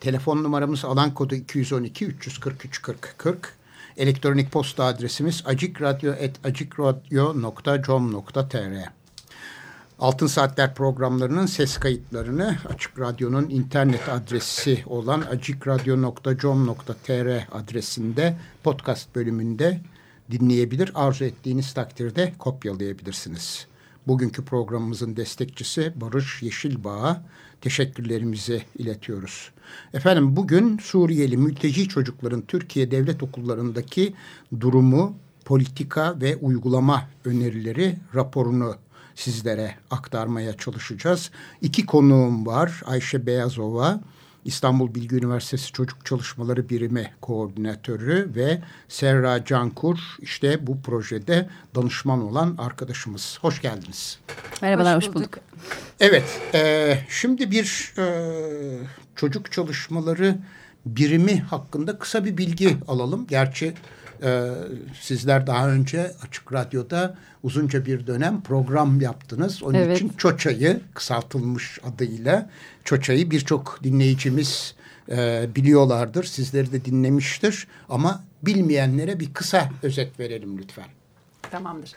Telefon numaramız alan kodu 212 343 40 40. Elektronik posta adresimiz acikradyo.com.tr Altın Saatler programlarının ses kayıtlarını Açık Radyo'nun internet adresi olan acikradyo.com.tr adresinde podcast bölümünde dinleyebilir. Arzu ettiğiniz takdirde kopyalayabilirsiniz. Bugünkü programımızın destekçisi Barış Yeşilbağ'a teşekkürlerimizi iletiyoruz. Efendim bugün Suriyeli mülteci çocukların Türkiye devlet okullarındaki durumu, politika ve uygulama önerileri raporunu sizlere aktarmaya çalışacağız. İki konuğum var. Ayşe Beyazova, İstanbul Bilgi Üniversitesi Çocuk Çalışmaları Birimi Koordinatörü ve Serra Cankur işte bu projede danışman olan arkadaşımız. Hoş geldiniz. Merhabalar, hoş bulduk. Hoş bulduk. Evet, e, şimdi bir e, çocuk çalışmaları birimi hakkında kısa bir bilgi alalım. Gerçi e, sizler daha önce Açık Radyo'da uzunca bir dönem program yaptınız. Onun evet. için Çoça'yı kısaltılmış adıyla Çoça'yı birçok dinleyicimiz e, biliyorlardır. Sizleri de dinlemiştir. Ama bilmeyenlere bir kısa özet verelim lütfen. Tamamdır.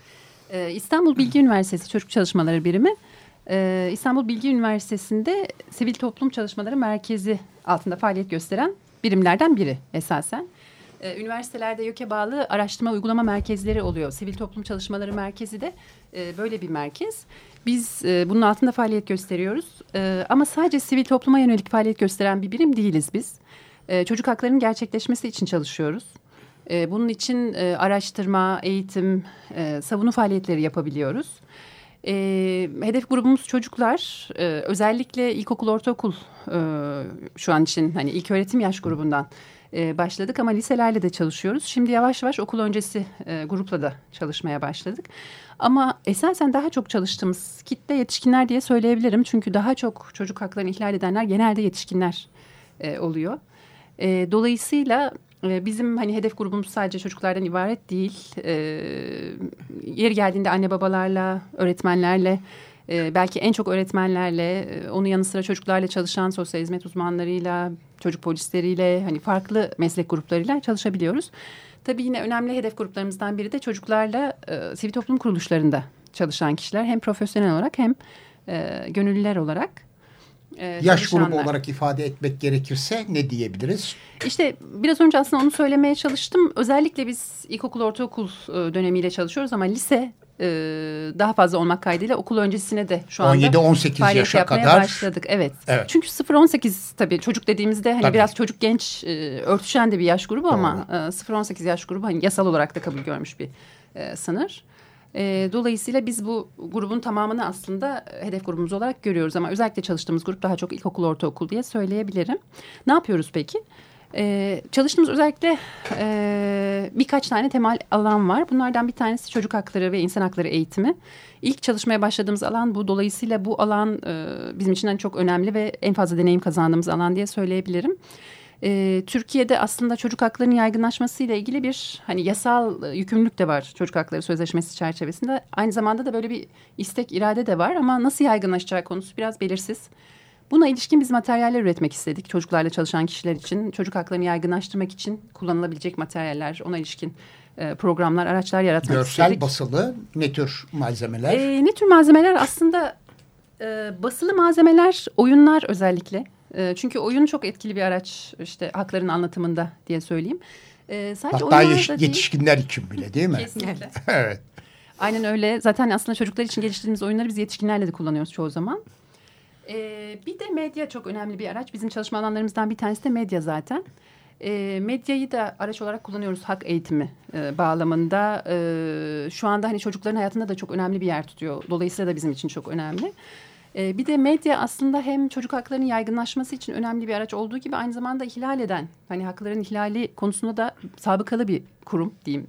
Ee, İstanbul Bilgi Üniversitesi Çocuk Çalışmaları Birimi ee, İstanbul Bilgi Üniversitesi'nde Sivil Toplum Çalışmaları Merkezi altında faaliyet gösteren birimlerden biri esasen. Ee, üniversitelerde YÖK'e bağlı araştırma uygulama merkezleri oluyor. Sivil Toplum Çalışmaları Merkezi de e, böyle bir merkez. Biz e, bunun altında faaliyet gösteriyoruz. E, ama sadece sivil topluma yönelik faaliyet gösteren bir birim değiliz biz. E, çocuk haklarının gerçekleşmesi için çalışıyoruz. E, bunun için e, araştırma, eğitim, e, savunu faaliyetleri yapabiliyoruz. E, hedef grubumuz çocuklar. E, özellikle ilkokul, ortaokul e, şu an için hani ilk öğretim yaş grubundan e, başladık ama liselerle de çalışıyoruz. Şimdi yavaş yavaş okul öncesi e, grupla da çalışmaya başladık. Ama esasen daha çok çalıştığımız kitle yetişkinler diye söyleyebilirim. Çünkü daha çok çocuk haklarını ihlal edenler genelde yetişkinler e, oluyor. Dolayısıyla bizim hani hedef grubumuz sadece çocuklardan ibaret değil. E, yeri geldiğinde anne babalarla, öğretmenlerle, e, belki en çok öğretmenlerle, e, onun yanı sıra çocuklarla çalışan sosyal hizmet uzmanlarıyla, çocuk polisleriyle, hani farklı meslek gruplarıyla çalışabiliyoruz. Tabii yine önemli hedef gruplarımızdan biri de çocuklarla e, sivil toplum kuruluşlarında çalışan kişiler. Hem profesyonel olarak hem e, gönüllüler olarak. E, Yaş grubu olarak ifade etmek gerekirse ne diyebiliriz? İşte biraz önce aslında onu söylemeye çalıştım. Özellikle biz ilkokul, ortaokul e, dönemiyle çalışıyoruz ama lise e, daha fazla olmak kaydıyla okul öncesine de şu anda 17-18 yaşa kadar başladık. Evet. evet. Çünkü 0-18 tabii çocuk dediğimizde hani tabii. biraz çocuk genç e, örtüşen de bir yaş grubu Doğru. ama e, 0-18 yaş grubu hani yasal olarak da kabul görmüş bir e, sınır. E, dolayısıyla biz bu grubun tamamını aslında hedef grubumuz olarak görüyoruz ama özellikle çalıştığımız grup daha çok ilkokul, ortaokul diye söyleyebilirim. Ne yapıyoruz peki? Ee, çalıştığımız özellikle e, birkaç tane temel alan var. Bunlardan bir tanesi çocuk hakları ve insan hakları eğitimi. İlk çalışmaya başladığımız alan bu. Dolayısıyla bu alan e, bizim için çok önemli ve en fazla deneyim kazandığımız alan diye söyleyebilirim. E, Türkiye'de aslında çocuk haklarının yaygınlaşmasıyla ilgili bir hani yasal yükümlülük de var çocuk hakları sözleşmesi çerçevesinde. Aynı zamanda da böyle bir istek irade de var ama nasıl yaygınlaşacağı konusu biraz belirsiz. Buna ilişkin biz materyaller üretmek istedik. Çocuklarla çalışan kişiler için, çocuk haklarını yaygınlaştırmak için kullanılabilecek materyaller, ona ilişkin e, programlar, araçlar yaratmak Görsel, istedik. Görsel, basılı ne tür malzemeler? E, ne tür malzemeler? Aslında e, basılı malzemeler, oyunlar özellikle. E, çünkü oyun çok etkili bir araç işte hakların anlatımında diye söyleyeyim. E, sadece Hatta yetiş, yetişkinler için bile değil mi? Kesinlikle. evet. Aynen öyle. Zaten aslında çocuklar için geliştirdiğimiz oyunları biz yetişkinlerle de kullanıyoruz çoğu zaman. Ee, bir de medya çok önemli bir araç. Bizim çalışma alanlarımızdan bir tanesi de medya zaten. E, medyayı da araç olarak kullanıyoruz hak eğitimi e, bağlamında. E, şu anda hani çocukların hayatında da çok önemli bir yer tutuyor. Dolayısıyla da bizim için çok önemli. E, bir de medya aslında hem çocuk haklarının yaygınlaşması için önemli bir araç olduğu gibi aynı zamanda ihlal eden, hani hakların ihlali konusunda da sabıkalı bir kurum diyeyim.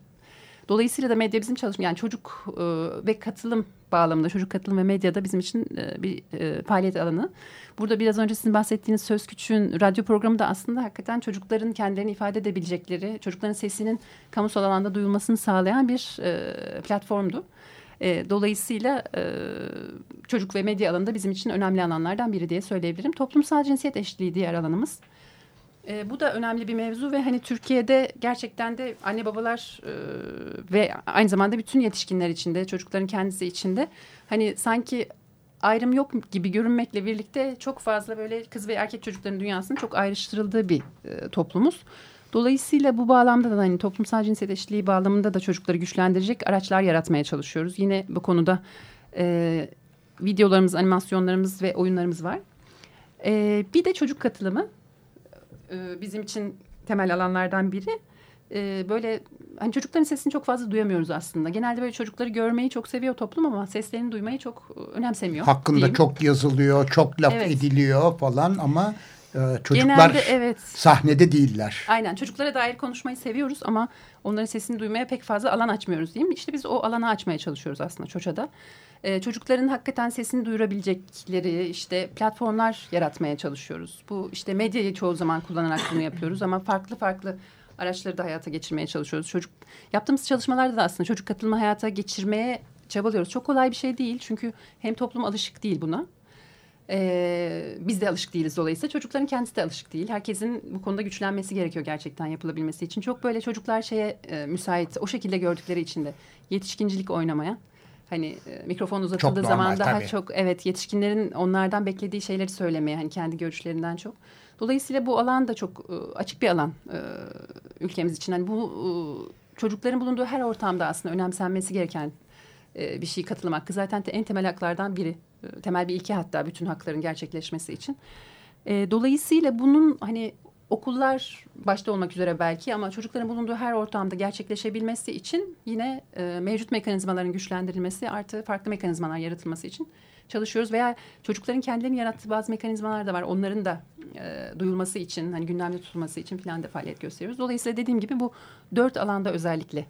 Dolayısıyla da medya bizim çalışma yani çocuk e, ve katılım bağlamında çocuk katılım ve medyada bizim için e, bir e, faaliyet alanı. Burada biraz önce sizin bahsettiğiniz Söz Küçük'ün radyo programı da aslında hakikaten çocukların kendilerini ifade edebilecekleri, çocukların sesinin kamusal alanda duyulmasını sağlayan bir e, platformdu. E, dolayısıyla e, çocuk ve medya alanında bizim için önemli alanlardan biri diye söyleyebilirim. Toplumsal cinsiyet eşitliği diğer alanımız. E, bu da önemli bir mevzu ve hani Türkiye'de gerçekten de anne babalar e, ve aynı zamanda bütün yetişkinler içinde, çocukların kendisi içinde hani sanki ayrım yok gibi görünmekle birlikte çok fazla böyle kız ve erkek çocukların dünyasının çok ayrıştırıldığı bir e, toplumuz. Dolayısıyla bu bağlamda da hani toplumsal cinsiyet eşitliği bağlamında da çocukları güçlendirecek araçlar yaratmaya çalışıyoruz. Yine bu konuda e, videolarımız, animasyonlarımız ve oyunlarımız var. E, bir de çocuk katılımı e, bizim için temel alanlardan biri. E, böyle hani çocukların sesini çok fazla duyamıyoruz aslında. Genelde böyle çocukları görmeyi çok seviyor toplum ama seslerini duymayı çok e, önemsemiyor. Hakkında diyeyim. çok yazılıyor, çok laf Evet. ediliyor falan ama çocuklar Genelde evet. sahnede değiller. Aynen çocuklara dair konuşmayı seviyoruz ama onların sesini duymaya pek fazla alan açmıyoruz değil mi? İşte biz o alanı açmaya çalışıyoruz aslında Çoça'da. Ee, çocukların hakikaten sesini duyurabilecekleri işte platformlar yaratmaya çalışıyoruz. Bu işte medyayı çoğu zaman kullanarak bunu yapıyoruz ama farklı farklı araçları da hayata geçirmeye çalışıyoruz. Çocuk yaptığımız çalışmalarda da aslında çocuk katılımı hayata geçirmeye çabalıyoruz. Çok kolay bir şey değil çünkü hem toplum alışık değil buna. Ee, biz de alışık değiliz dolayısıyla çocukların kendisi de alışık değil. Herkesin bu konuda güçlenmesi gerekiyor gerçekten yapılabilmesi için. Çok böyle çocuklar şeye e, müsait o şekilde gördükleri için de yetişkincilik oynamaya. Hani e, mikrofon uzatıldığı normal, zaman daha tabii. çok evet yetişkinlerin onlardan beklediği şeyleri söylemeye hani kendi görüşlerinden çok. Dolayısıyla bu alan da çok e, açık bir alan e, ülkemiz için. Hani bu e, çocukların bulunduğu her ortamda aslında önemsenmesi gereken e, bir şey katılım hakkı. Zaten te- en temel haklardan biri. Temel bir ilke hatta bütün hakların gerçekleşmesi için. E, dolayısıyla bunun hani okullar başta olmak üzere belki ama çocukların bulunduğu her ortamda gerçekleşebilmesi için yine e, mevcut mekanizmaların güçlendirilmesi artı farklı mekanizmalar yaratılması için çalışıyoruz veya çocukların kendilerinin yarattığı bazı mekanizmalar da var. Onların da e, duyulması için hani gündemde tutulması için falan da faaliyet gösteriyoruz. Dolayısıyla dediğim gibi bu dört alanda özellikle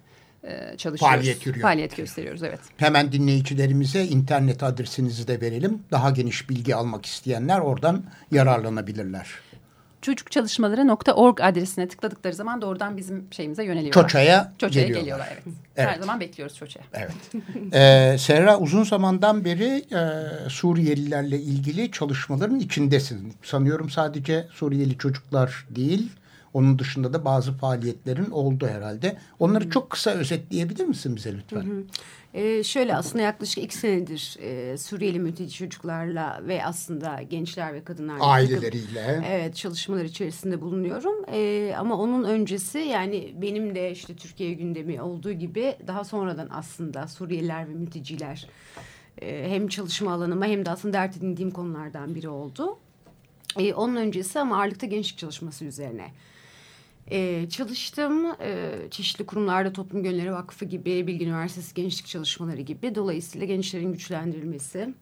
çalışıyoruz. Faaliyet yürüyor. Faaliyet gösteriyoruz evet. Hemen dinleyicilerimize internet adresinizi de verelim. Daha geniş bilgi almak isteyenler oradan yararlanabilirler. çocukçalışmaları.org adresine tıkladıkları zaman doğrudan bizim şeyimize yöneliyorlar. Çoça'ya Çoça'ya geliyorlar. geliyorlar evet. Evet. Her zaman bekliyoruz Çoça'ya. Evet. ee, Serra uzun zamandan beri e, Suriyelilerle ilgili çalışmaların içindesin. Sanıyorum sadece Suriyeli çocuklar değil, onun dışında da bazı faaliyetlerin oldu herhalde. Onları çok kısa özetleyebilir misin bize lütfen? Ee, şöyle aslında yaklaşık iki senedir e, Suriyeli mülteci çocuklarla ve aslında gençler ve kadınlarla takım- Aileleriyle. Evet çalışmalar içerisinde bulunuyorum. Ee, ama onun öncesi yani benim de işte Türkiye gündemi olduğu gibi daha sonradan aslında Suriyeliler ve mülteciler e, hem çalışma alanıma hem de aslında dert edindiğim konulardan biri oldu. Ee, onun öncesi ama ağırlıkta gençlik çalışması üzerine. Ee, çalıştım Ee, çeşitli kurumlarda Toplum Gönülleri Vakfı gibi, Bilgi Üniversitesi Gençlik Çalışmaları gibi. Dolayısıyla gençlerin güçlendirilmesi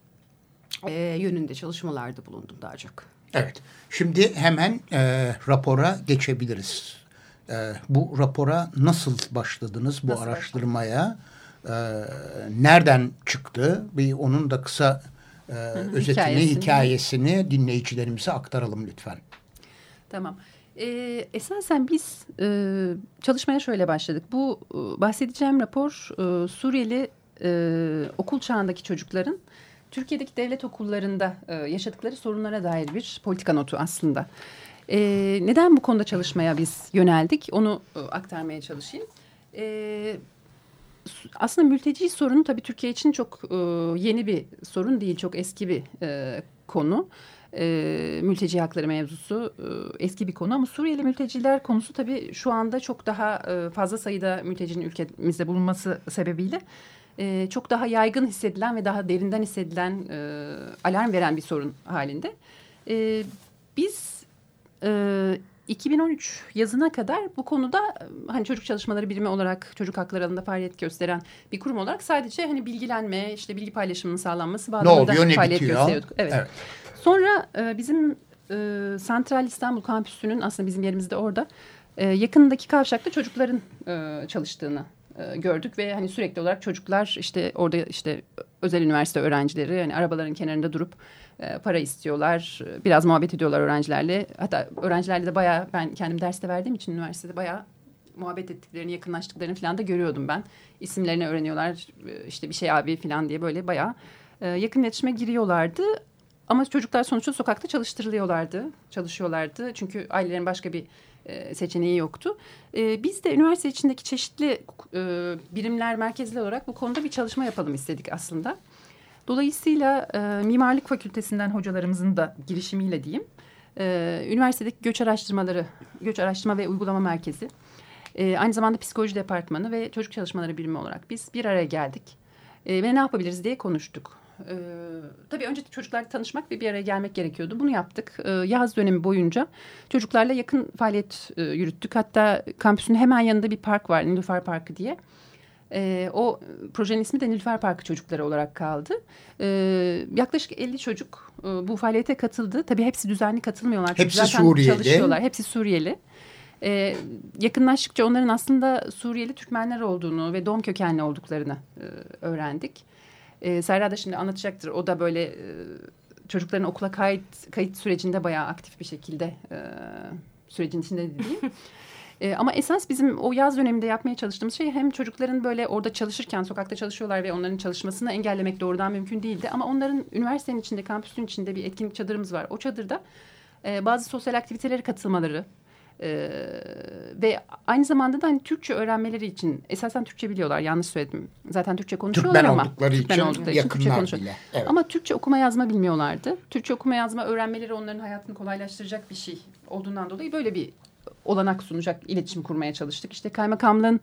e, yönünde çalışmalarda bulundum daha çok. Evet. Şimdi hemen e, rapora geçebiliriz. E, bu rapora nasıl başladınız bu Nasıl araştırmaya? E, nereden çıktı? Bir onun da kısa e, özetini, hikayesini. hikayesini dinleyicilerimize aktaralım lütfen. Tamam. Ee, esasen biz e, çalışmaya şöyle başladık. Bu e, bahsedeceğim rapor e, Suriyeli e, okul çağındaki çocukların Türkiye'deki devlet okullarında e, yaşadıkları sorunlara dair bir politika notu aslında. E, neden bu konuda çalışmaya biz yöneldik? Onu e, aktarmaya çalışayım. E, aslında mülteci sorunu tabii Türkiye için çok e, yeni bir sorun değil. Çok eski bir e, konu. E, mülteci hakları mevzusu e, eski bir konu ama Suriyeli mülteciler konusu tabii şu anda çok daha e, fazla sayıda mültecinin ülkemizde bulunması sebebiyle e, çok daha yaygın hissedilen ve daha derinden hissedilen e, alarm veren bir sorun halinde. E, biz e, 2013 yazına kadar bu konuda hani çocuk çalışmaları birimi olarak çocuk hakları alanında faaliyet gösteren bir kurum olarak sadece hani bilgilenme, işte bilgi paylaşımının sağlanması bağlamında ne oluyor, ne faaliyet bitiyor? gösteriyorduk. Evet. Evet. Sonra e, bizim e, Santral İstanbul Kampüsü'nün aslında bizim yerimizde orada e, yakındaki kavşakta çocukların e, çalıştığını e, gördük ve hani sürekli olarak çocuklar işte orada işte özel üniversite öğrencileri hani arabaların kenarında durup e, para istiyorlar. Biraz muhabbet ediyorlar öğrencilerle. Hatta öğrencilerle de bayağı ben kendim derste verdiğim için üniversitede bayağı muhabbet ettiklerini, yakınlaştıklarını falan da görüyordum ben. İsimlerini öğreniyorlar. e, işte bir şey abi falan diye böyle bayağı e, yakın iletişime giriyorlardı. Ama çocuklar sonuçta sokakta çalıştırılıyorlardı, çalışıyorlardı. Çünkü ailelerin başka bir e, seçeneği yoktu. E, biz de üniversite içindeki çeşitli e, birimler merkezli olarak bu konuda bir çalışma yapalım istedik aslında. Dolayısıyla Mimarlık Fakültesinden hocalarımızın da girişimiyle diyeyim. E, üniversitedeki göç araştırmaları, göç araştırma ve uygulama merkezi, aynı zamanda psikoloji departmanı ve çocuk çalışmaları birimi olarak biz bir araya geldik. Ve ne yapabiliriz diye konuştuk. E, tabii önce çocuklarla tanışmak ve bir araya gelmek gerekiyordu. Bunu yaptık. E, yaz dönemi boyunca çocuklarla yakın faaliyet e, yürüttük. Hatta kampüsün hemen yanında bir park var, Nilüfer Parkı diye. E, o projenin ismi de Nilüfer Parkı çocukları olarak kaldı. E, yaklaşık 50 çocuk e, bu faaliyete katıldı. Tabii hepsi düzenli katılmıyorlar. Çünkü Hepsi zaten Suriyeli. Çalışıyorlar. Hepsi Suriyeli. E, yakınlaştıkça onların aslında Suriyeli Türkmenler olduğunu ve doğum kökenli olduklarını e, öğrendik. E, Serra da şimdi anlatacaktır. O da böyle e, çocukların okula kayıt, kayıt sürecinde bayağı aktif bir şekilde e, sürecin içinde diyeyim. E, ama esas bizim o yaz döneminde yapmaya çalıştığımız şey hem çocukların böyle orada çalışırken sokakta çalışıyorlar ve onların çalışmasını engellemek doğrudan mümkün değildi. Ama onların üniversitenin içinde, kampüsün içinde bir etkinlik çadırımız var. O çadırda e, bazı sosyal aktivitelere katılmaları e, ve aynı zamanda da hani Türkçe öğrenmeleri için esasen Türkçe biliyorlar yanlış söyledim. Zaten Türkçe konuşuyorlar Türkmen ama oldukları Türkmen için oldukları için Türkçe yakınlar konuşuyor. bile. Evet. Ama Türkçe okuma yazma bilmiyorlardı. Türkçe okuma yazma öğrenmeleri onların hayatını kolaylaştıracak bir şey olduğundan dolayı böyle bir olanak sunacak iletişim kurmaya çalıştık. İşte kaymakamlığın,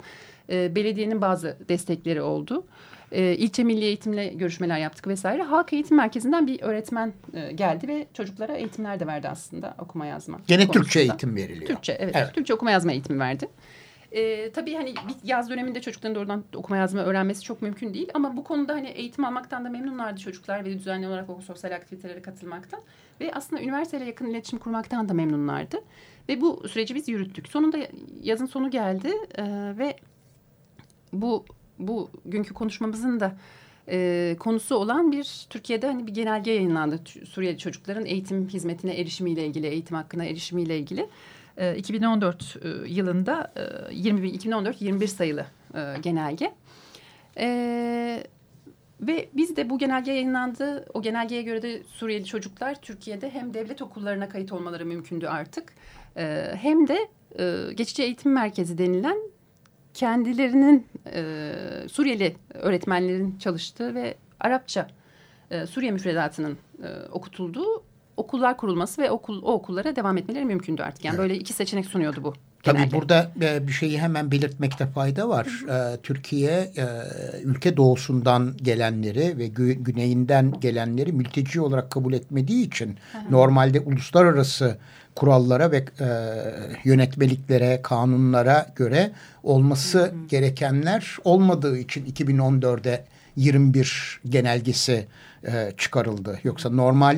e, belediyenin bazı destekleri oldu. E, ilçe milli eğitimle görüşmeler yaptık vesaire. Halk Eğitim Merkezi'nden bir öğretmen e, geldi ve çocuklara eğitimler de verdi aslında okuma yazma. Gene konusunda. Türkçe eğitim veriliyor. Türkçe evet, Evet. Türkçe okuma yazma eğitimi verdi. Ee, tabii hani yaz döneminde çocukların doğrudan okuma yazma öğrenmesi çok mümkün değil. Ama bu konuda hani eğitim almaktan da memnunlardı çocuklar ve düzenli olarak o sosyal aktivitelere katılmaktan. Ve aslında üniversiteyle yakın iletişim kurmaktan da memnunlardı. Ve bu süreci biz yürüttük. Sonunda yazın sonu geldi ee, ve bu bu günkü konuşmamızın da e, konusu olan bir Türkiye'de hani bir genelge yayınlandı. Suriyeli çocukların eğitim hizmetine erişimiyle ilgili, eğitim hakkına erişimiyle ilgili. E, 2014 e, yılında e, 20 2014-21 sayılı e, genelge. E, ve biz de bu genelge yayınlandı. O genelgeye göre de Suriyeli çocuklar Türkiye'de hem devlet okullarına kayıt olmaları mümkündü artık. E, hem de e, geçici eğitim merkezi denilen kendilerinin e, Suriyeli öğretmenlerin çalıştığı ve Arapça e, Suriye müfredatının e, okutulduğu okullar kurulması ve okul o okullara devam etmeleri mümkündü artık. Yani böyle iki seçenek sunuyordu bu. Tabii genelge. burada e, bir şeyi hemen belirtmekte fayda var. E, Türkiye e, ülke doğusundan gelenleri ve gü- güneyinden gelenleri mülteci olarak kabul etmediği için normalde uluslararası kurallara ve e, yönetmeliklere, kanunlara göre olması gerekenler olmadığı için 2014'de 21 genelgesi e, çıkarıldı. Yoksa normal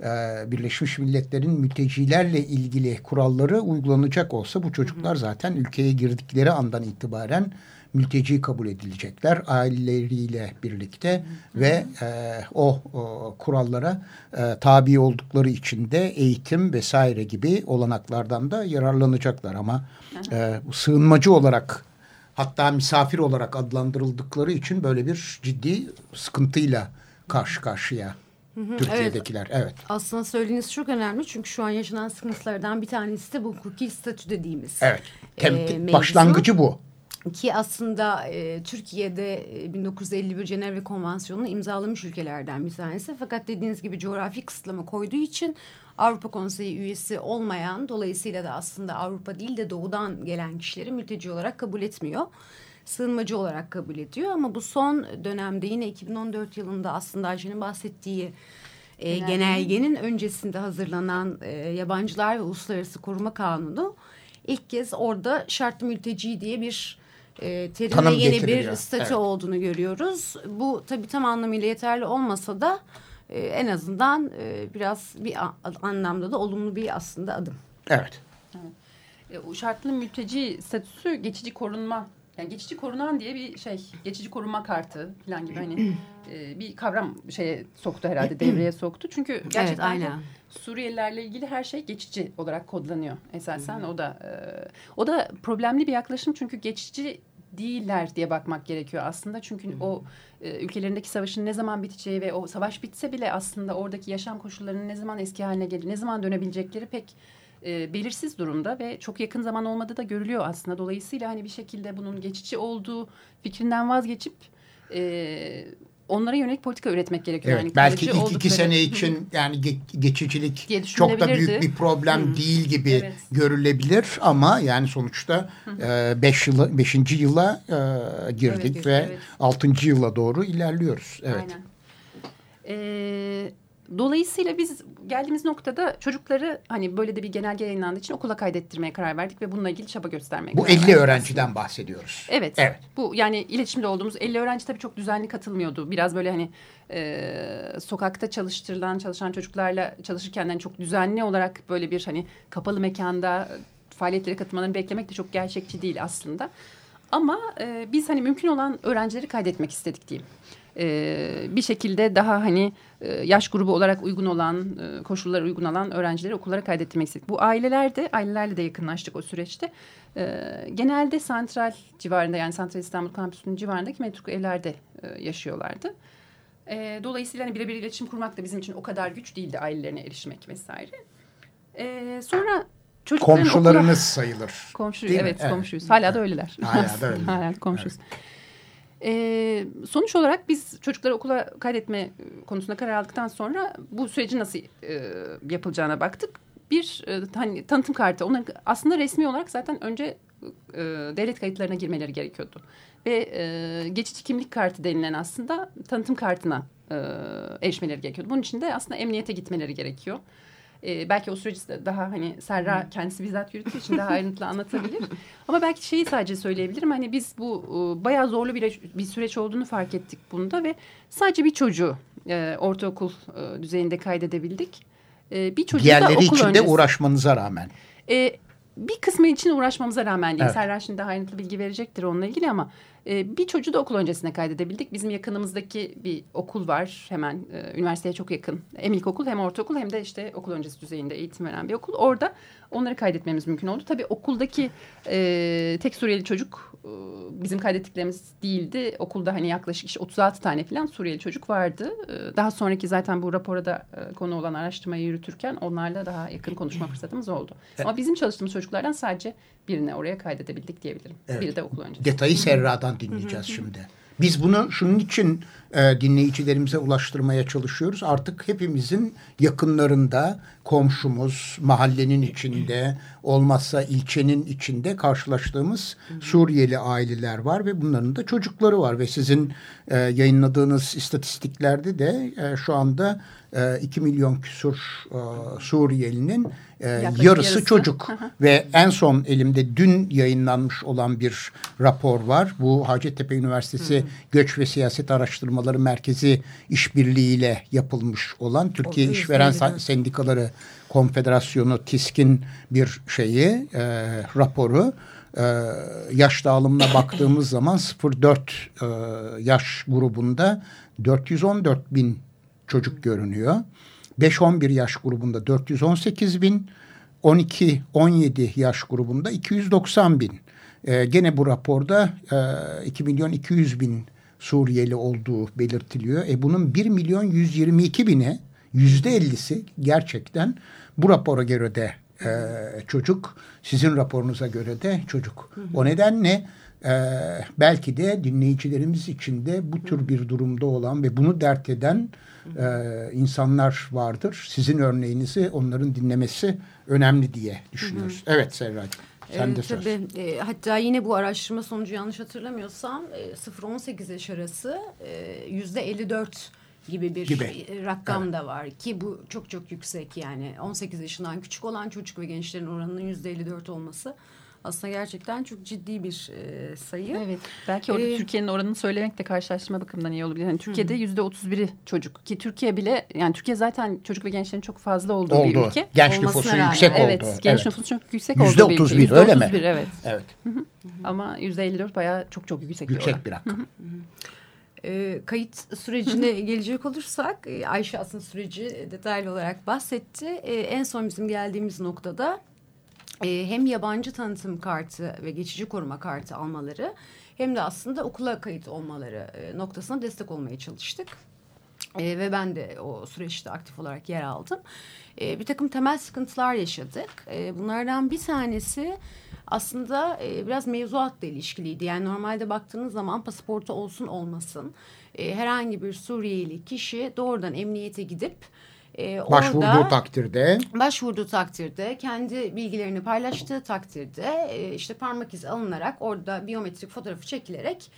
e, Birleşmiş Milletler'in mültecilerle ilgili kuralları uygulanacak olsa bu çocuklar zaten ülkeye girdikleri andan itibaren mülteci kabul edilecekler aileleriyle birlikte ve e, o, o kurallara e, tabi oldukları için de eğitim vesaire gibi olanaklardan da yararlanacaklar ama e, sığınmacı olarak hatta misafir olarak adlandırıldıkları için böyle bir ciddi sıkıntıyla karşı karşıya Türkiye'dekiler. Evet. Aslında söylediğiniz çok önemli çünkü şu an yaşanan sıkıntılardan bir tanesi de bu hukuki statü dediğimiz. Evet. Tem- e, mevzu. başlangıcı bu. Ki aslında e, Türkiye'de e, 1951 Cenevre Konvansiyonu'nu imzalamış ülkelerden bir tanesi. Fakat dediğiniz gibi coğrafi kısıtlama koyduğu için Avrupa Konseyi üyesi olmayan dolayısıyla da aslında Avrupa değil de doğudan gelen kişileri mülteci olarak kabul etmiyor. Sığınmacı olarak kabul ediyor ama bu son dönemde yine 2014 yılında aslında Ayşe'nin bahsettiği e, genelgenin öncesinde hazırlanan e, yabancılar ve uluslararası koruma kanunu ilk kez orada şartlı mülteci diye bir e, terim Tanım ve yeni bir getiriliyor. statü Evet. olduğunu görüyoruz. Bu tabii tam anlamıyla yeterli olmasa da e, en azından e, biraz bir a- anlamda da olumlu bir aslında adım. Evet. E, o şartlı mülteci statüsü geçici korunma yani geçici korunan diye bir şey geçici korunma kartı falan gibi hani e, bir kavram şeye soktu herhalde devreye soktu. Çünkü gerçekten evet aynen. Suriyelilerle ilgili her şey geçici olarak kodlanıyor esasen. O da e, o da problemli bir yaklaşım çünkü geçici değiller diye bakmak gerekiyor aslında. Çünkü o e, ülkelerindeki savaşın ne zaman biteceği ve o savaş bitse bile aslında oradaki yaşam koşullarının ne zaman eski haline gelir, ne zaman dönebilecekleri pek e, belirsiz durumda ve çok yakın zaman olmadığı da görülüyor aslında. Dolayısıyla hani bir şekilde bunun geçici olduğu fikrinden vazgeçip e, onlara yönelik politika üretmek gerekiyor. Evet, yani belki ilk iki oldukları- sene için yani ge- geçicilik çok da büyük bir problem değil gibi Evet. görülebilir ama yani sonuçta 5 yıla beşinci yıla e, girdik Evet, ve evet. altıncı yıla doğru ilerliyoruz. Evet. Aynen. Ee, dolayısıyla biz geldiğimiz noktada çocukları hani böyle de bir genelge yayınlandığı için okula kaydettirmeye karar verdik ve bununla ilgili çaba göstermeye Bu karar 50 verdik öğrenciden bahsediyoruz. Evet. Evet. Bu yani iletişimde olduğumuz 50 öğrenci tabii çok düzenli katılmıyordu. Biraz böyle hani e, sokakta çalıştırılan çalışan çocuklarla çalışırken hani çok düzenli olarak böyle bir hani kapalı mekanda faaliyetlere katılmalarını beklemek de çok gerçekçi değil aslında. Ama e, biz hani mümkün olan öğrencileri kaydetmek istedik diyeyim. E, bir şekilde daha hani e, yaş grubu olarak uygun olan, e, koşullara uygun olan öğrencileri okullara kaydettirmek istedik. Bu aileler de, ailelerle de yakınlaştık o süreçte. E, genelde santral civarında yani Santral İstanbul Kampüsü'nün civarındaki metruk evlerde e, yaşıyorlardı. E, dolayısıyla hani birebir iletişim kurmak da bizim için o kadar güç değildi ailelerine erişmek vesaire. E, sonra çocukların Komşularınız okula... sayılır. Komşu, mi? evet, Evet. komşuyuz. Hala da öyleler. Hala da öyle. Hala komşuyuz. Ee, sonuç olarak biz çocukları okula kaydetme e, konusunda karar aldıktan sonra bu süreci nasıl e, yapılacağına baktık. Bir e, hani tanıtım kartı. Onların aslında resmi olarak zaten önce e, devlet kayıtlarına girmeleri gerekiyordu. Ve e, geçici kimlik kartı denilen aslında tanıtım kartına e, erişmeleri gerekiyordu. Bunun için de aslında emniyete gitmeleri gerekiyor. E, belki o süreci de daha hani Serra kendisi bizzat yürüttüğü için daha ayrıntılı anlatabilir. Ama belki şeyi sadece söyleyebilirim. Hani biz bu e, bayağı zorlu bir, bir süreç olduğunu fark ettik bunda ve sadece bir çocuğu e, ortaokul e, düzeyinde kaydedebildik. E, bir çocuğu da Diğerleri okul için de öncesi. uğraşmanıza rağmen. E, bir kısmı için uğraşmamıza rağmen değil. Evet. Serra şimdi daha ayrıntılı bilgi verecektir onunla ilgili ama e, bir çocuğu da okul öncesine kaydedebildik. Bizim yakınımızdaki bir okul var hemen e, üniversiteye çok yakın. Hem ilkokul hem ortaokul hem de işte okul öncesi düzeyinde eğitim veren bir okul. Orada onları kaydetmemiz mümkün oldu. Tabii okuldaki e, tek Suriyeli çocuk e, bizim kaydettiklerimiz değildi. Okulda hani yaklaşık işte 36 tane falan Suriyeli çocuk vardı. E, daha sonraki zaten bu rapora da e, konu olan araştırmayı yürütürken onlarla daha yakın konuşma fırsatımız oldu. Ama bizim çalıştığımız çocuklardan sadece birini oraya kaydedebildik diyebilirim. Evet. Biri de okul öncesi. Detayı Serra'dan dinleyeceğiz şimdi. Biz bunu şunun için e, dinleyicilerimize ulaştırmaya çalışıyoruz. Artık hepimizin yakınlarında komşumuz, mahallenin içinde, olmazsa ilçenin içinde karşılaştığımız Suriyeli aileler var ve bunların da çocukları var ve sizin e, yayınladığınız istatistiklerde de e, şu anda e, 2 milyon küsur e, Suriyelinin e, yarısı yarısı. çocuk ve en son elimde dün yayınlanmış olan bir rapor var. Bu Hacettepe Üniversitesi Göç ve Siyaset Araştırmaları Merkezi işbirliğiyle yapılmış olan Türkiye O İşveren Sa- Sendikaları Konfederasyonu TİSK'in bir şeyi e, raporu. E, yaş dağılımına baktığımız zaman 0-4 e, yaş grubunda 414 bin çocuk görünüyor. 5-11 yaş grubunda 418 bin, 12-17 yaş grubunda 290 bin. Ee, gene bu raporda e, 2 milyon 200 bin Suriyeli olduğu belirtiliyor. E bunun 1 milyon 122 bine yüzde ellisi gerçekten bu rapora göre de e, çocuk. Sizin raporunuza göre de çocuk. O nedenle e, belki de dinleyicilerimiz için de bu tür bir durumda olan ve bunu dert eden e, insanlar vardır. Sizin örneğinizi onların dinlemesi önemli diye düşünüyoruz. Evet Serracığım sen Ee, de söz. tabii, e, hatta yine bu araştırma sonucu yanlış hatırlamıyorsam e, 0-18 yaş arası e, yüzde 54 gibi bir Gibi. rakam Evet. da var ki bu çok çok yüksek yani 18 yaşından küçük olan çocuk ve gençlerin oranının %54 olması aslında gerçekten çok ciddi bir e, sayı. Evet. Belki orada Ee, Türkiye'nin oranını söylemek de karşılaştırma bakımından iyi olabilir. Yani Türkiye'de yüzde otuz biri çocuk ki Türkiye bile yani Türkiye zaten çocuk ve gençlerin çok fazla olduğu bir Oldu. ülke. Genç Olmasına nüfusu rağmen. yüksek evet, oldu. genç evet. nüfus çok yüksek Yüzde olduğu bir ülke. 31, Yüzde öyle mi? 31, evet. Evet. Ama yüzde 54 bayağı çok çok yüksek, bir oran. Yüksek bir rakam. E, kayıt sürecine gelecek olursak e, Ayşe aslında süreci detaylı olarak bahsetti. E, en son bizim geldiğimiz noktada hem yabancı tanıtım kartı ve geçici koruma kartı almaları hem de aslında okula kayıt olmaları e, noktasına destek olmaya çalıştık. E, ve ben de o süreçte aktif olarak yer aldım. E, bir takım temel sıkıntılar yaşadık. E, bunlardan bir tanesi aslında e, biraz mevzuatla ilişkiliydi. Yani normalde baktığınız zaman pasaportu olsun olmasın e, herhangi bir Suriyeli kişi doğrudan emniyete gidip e, Başvurduğu orada takdirde başvurduğu takdirde kendi bilgilerini paylaştığı takdirde e, işte parmak izi alınarak orada biyometrik fotoğrafı çekilerek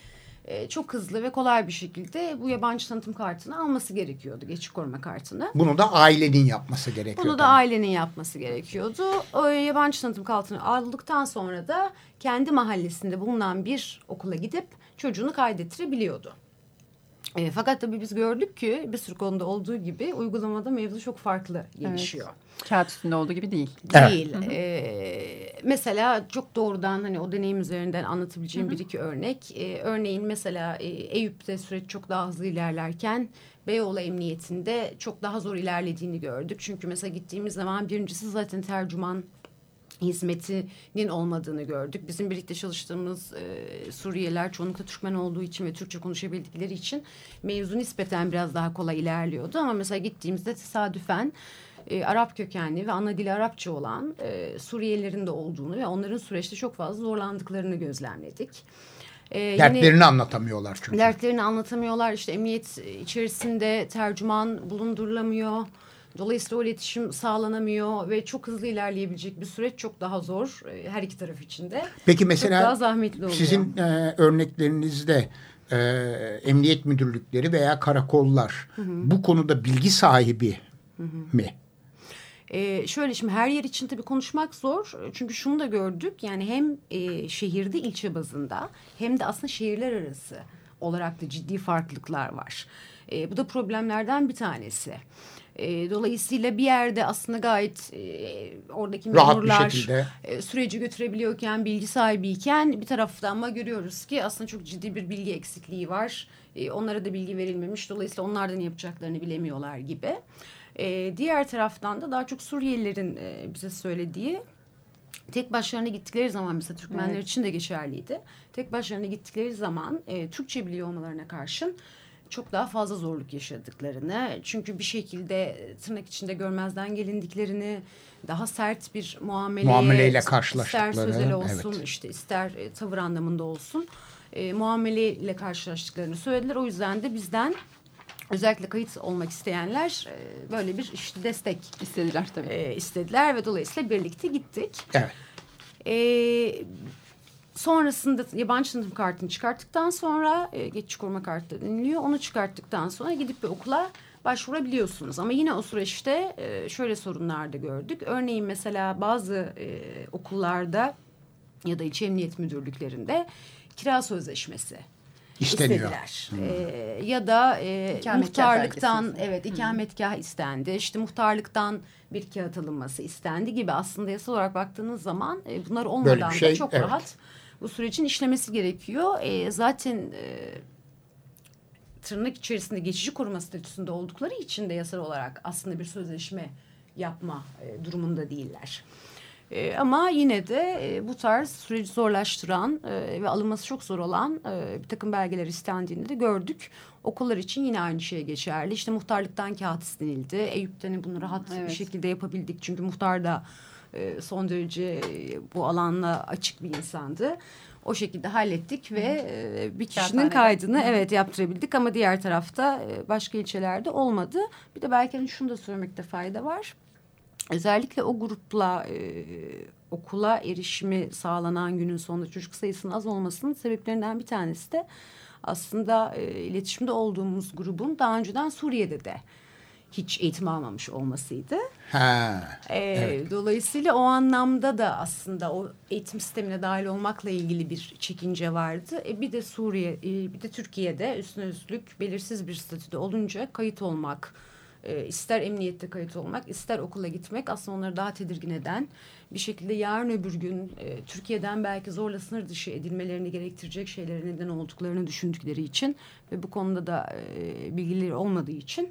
e, çok hızlı ve kolay bir şekilde bu yabancı tanıtım kartını alması gerekiyordu geçici koruma kartını. bunu da ailenin yapması gerekiyor. Bunu da ailenin yapması gerekiyordu. O yabancı tanıtım kartını aldıktan sonra da kendi mahallesinde bulunan bir okula gidip çocuğunu kaydettirebiliyordu. E, fakat tabii biz gördük ki bir sürü konuda olduğu gibi uygulamada mevzu çok farklı gelişiyor. Kağıt üstünde olduğu gibi değil. Evet. Değil. Ee, mesela çok doğrudan hani o deneyim üzerinden anlatabileceğim bir iki örnek. Ee, örneğin mesela e, Eyüp'te süreç çok daha hızlı ilerlerken Beyoğlu Emniyetinde çok daha zor ilerlediğini gördük. Çünkü mesela gittiğimiz zaman birincisi zaten tercüman hizmetinin olmadığını gördük. Bizim birlikte çalıştığımız e, Suriyeliler çoğunlukla Türkmen olduğu için ve Türkçe konuşabildikleri için mevzu nispeten biraz daha kolay ilerliyordu. Ama mesela gittiğimizde tesadüfen e, Arap kökenli ve ana dili Arapça olan e, Suriyelilerin de olduğunu ve onların süreçte çok fazla zorlandıklarını gözlemledik. E, yine- Dertlerini anlatamıyorlar çünkü. Dertlerini anlatamıyorlar. İşte emniyet içerisinde tercüman bulundurulamıyor. Dolayısıyla o iletişim sağlanamıyor ve çok hızlı ilerleyebilecek bir süreç çok daha zor e, her iki taraf için de. Peki mesela çok daha zahmetli oluyor. Sizin e, örneklerinizde e, emniyet müdürlükleri veya karakollar bu konuda bilgi sahibi mi? Ee, şöyle şimdi her yer için tabii konuşmak zor. Çünkü şunu da gördük. Yani hem e, şehirde ilçe bazında hem de aslında şehirler arası olarak da ciddi farklılıklar var. E, bu da problemlerden bir tanesi. E, dolayısıyla bir yerde aslında gayet e, oradaki memurlar e, süreci götürebiliyorken, bilgi sahibiyken bir taraftan ama görüyoruz ki aslında çok ciddi bir bilgi eksikliği var. E, onlara da bilgi verilmemiş. Dolayısıyla onlar da ne yapacaklarını bilemiyorlar gibi. E, diğer taraftan da daha çok Suriyelilerin e, bize söylediği tek başlarına gittikleri zaman mesela Türkmenler Evet. için de geçerliydi. Tek başlarına gittikleri zaman e, Türkçe biliyor olmalarına karşın çok daha fazla zorluk yaşadıklarını çünkü bir şekilde e, tırnak içinde görmezden gelindiklerini daha sert bir muameleye Muameleyle ister karşılaştıkları, sözel olsun evet. işte ister e, tavır anlamında olsun e, muameleyle karşılaştıklarını söylediler. O yüzden de bizden özellikle kayıt olmak isteyenler e, böyle bir işte destek İstediler tabii. e, istediler ve dolayısıyla birlikte gittik. Evet. E, sonrasında yabancı tanıtım kartını çıkarttıktan sonra e, geçici koruma kartı deniliyor. Onu çıkarttıktan sonra gidip bir okula başvurabiliyorsunuz. Ama yine o süreçte e, şöyle sorunlar da gördük. Örneğin mesela bazı e, okullarda ya da ilçe emniyet müdürlüklerinde kira sözleşmesi İsteniyor. istediler. Ee, ya da e, muhtarlıktan belgesi. evet ikametgah istendi. İşte muhtarlıktan bir kağıt alınması istendi gibi aslında yasal olarak baktığınız zaman e, bunlar olmadan şey, da çok evet. rahat bu sürecin işlemesi gerekiyor. E, zaten e, tırnak içerisinde geçici koruma statüsünde oldukları için de yasal olarak aslında bir sözleşme yapma e, durumunda değiller. E, ama yine de e, bu tarz süreci zorlaştıran e, ve alınması çok zor olan e, bir takım belgeler istendiğini de gördük. Okullar için yine aynı şey geçerli. İşte muhtarlıktan kağıt istenildi. Eyüp'ten bunu rahat Evet. bir şekilde yapabildik. Çünkü muhtar da e, son derece e, bu alanla açık bir insandı. O şekilde hallettik ve e, bir kişinin kaydını evet yaptırabildik ama diğer tarafta e, başka ilçelerde olmadı. Bir de belki hani şunu da söylemekte fayda var. özellikle o grupla e, okula erişimi sağlanan günün sonunda çocuk sayısının az olmasının sebeplerinden bir tanesi de aslında e, iletişimde olduğumuz grubun daha önceden Suriye'de de hiç eğitim almamış olmasıydı. Ha, Ee, evet. Dolayısıyla o anlamda da aslında o eğitim sistemine dahil olmakla ilgili bir çekince vardı. E, bir de Suriye, e, bir de Türkiye'de üstüne üstlük belirsiz bir statüde olunca kayıt olmak, e, ister emniyette kayıt olmak, ister okula gitmek aslında onları daha tedirgin eden bir şekilde yarın öbür gün e, Türkiye'den belki zorla sınır dışı edilmelerini gerektirecek şeylere neden olduklarını düşündükleri için ve bu konuda da e, bilgileri olmadığı için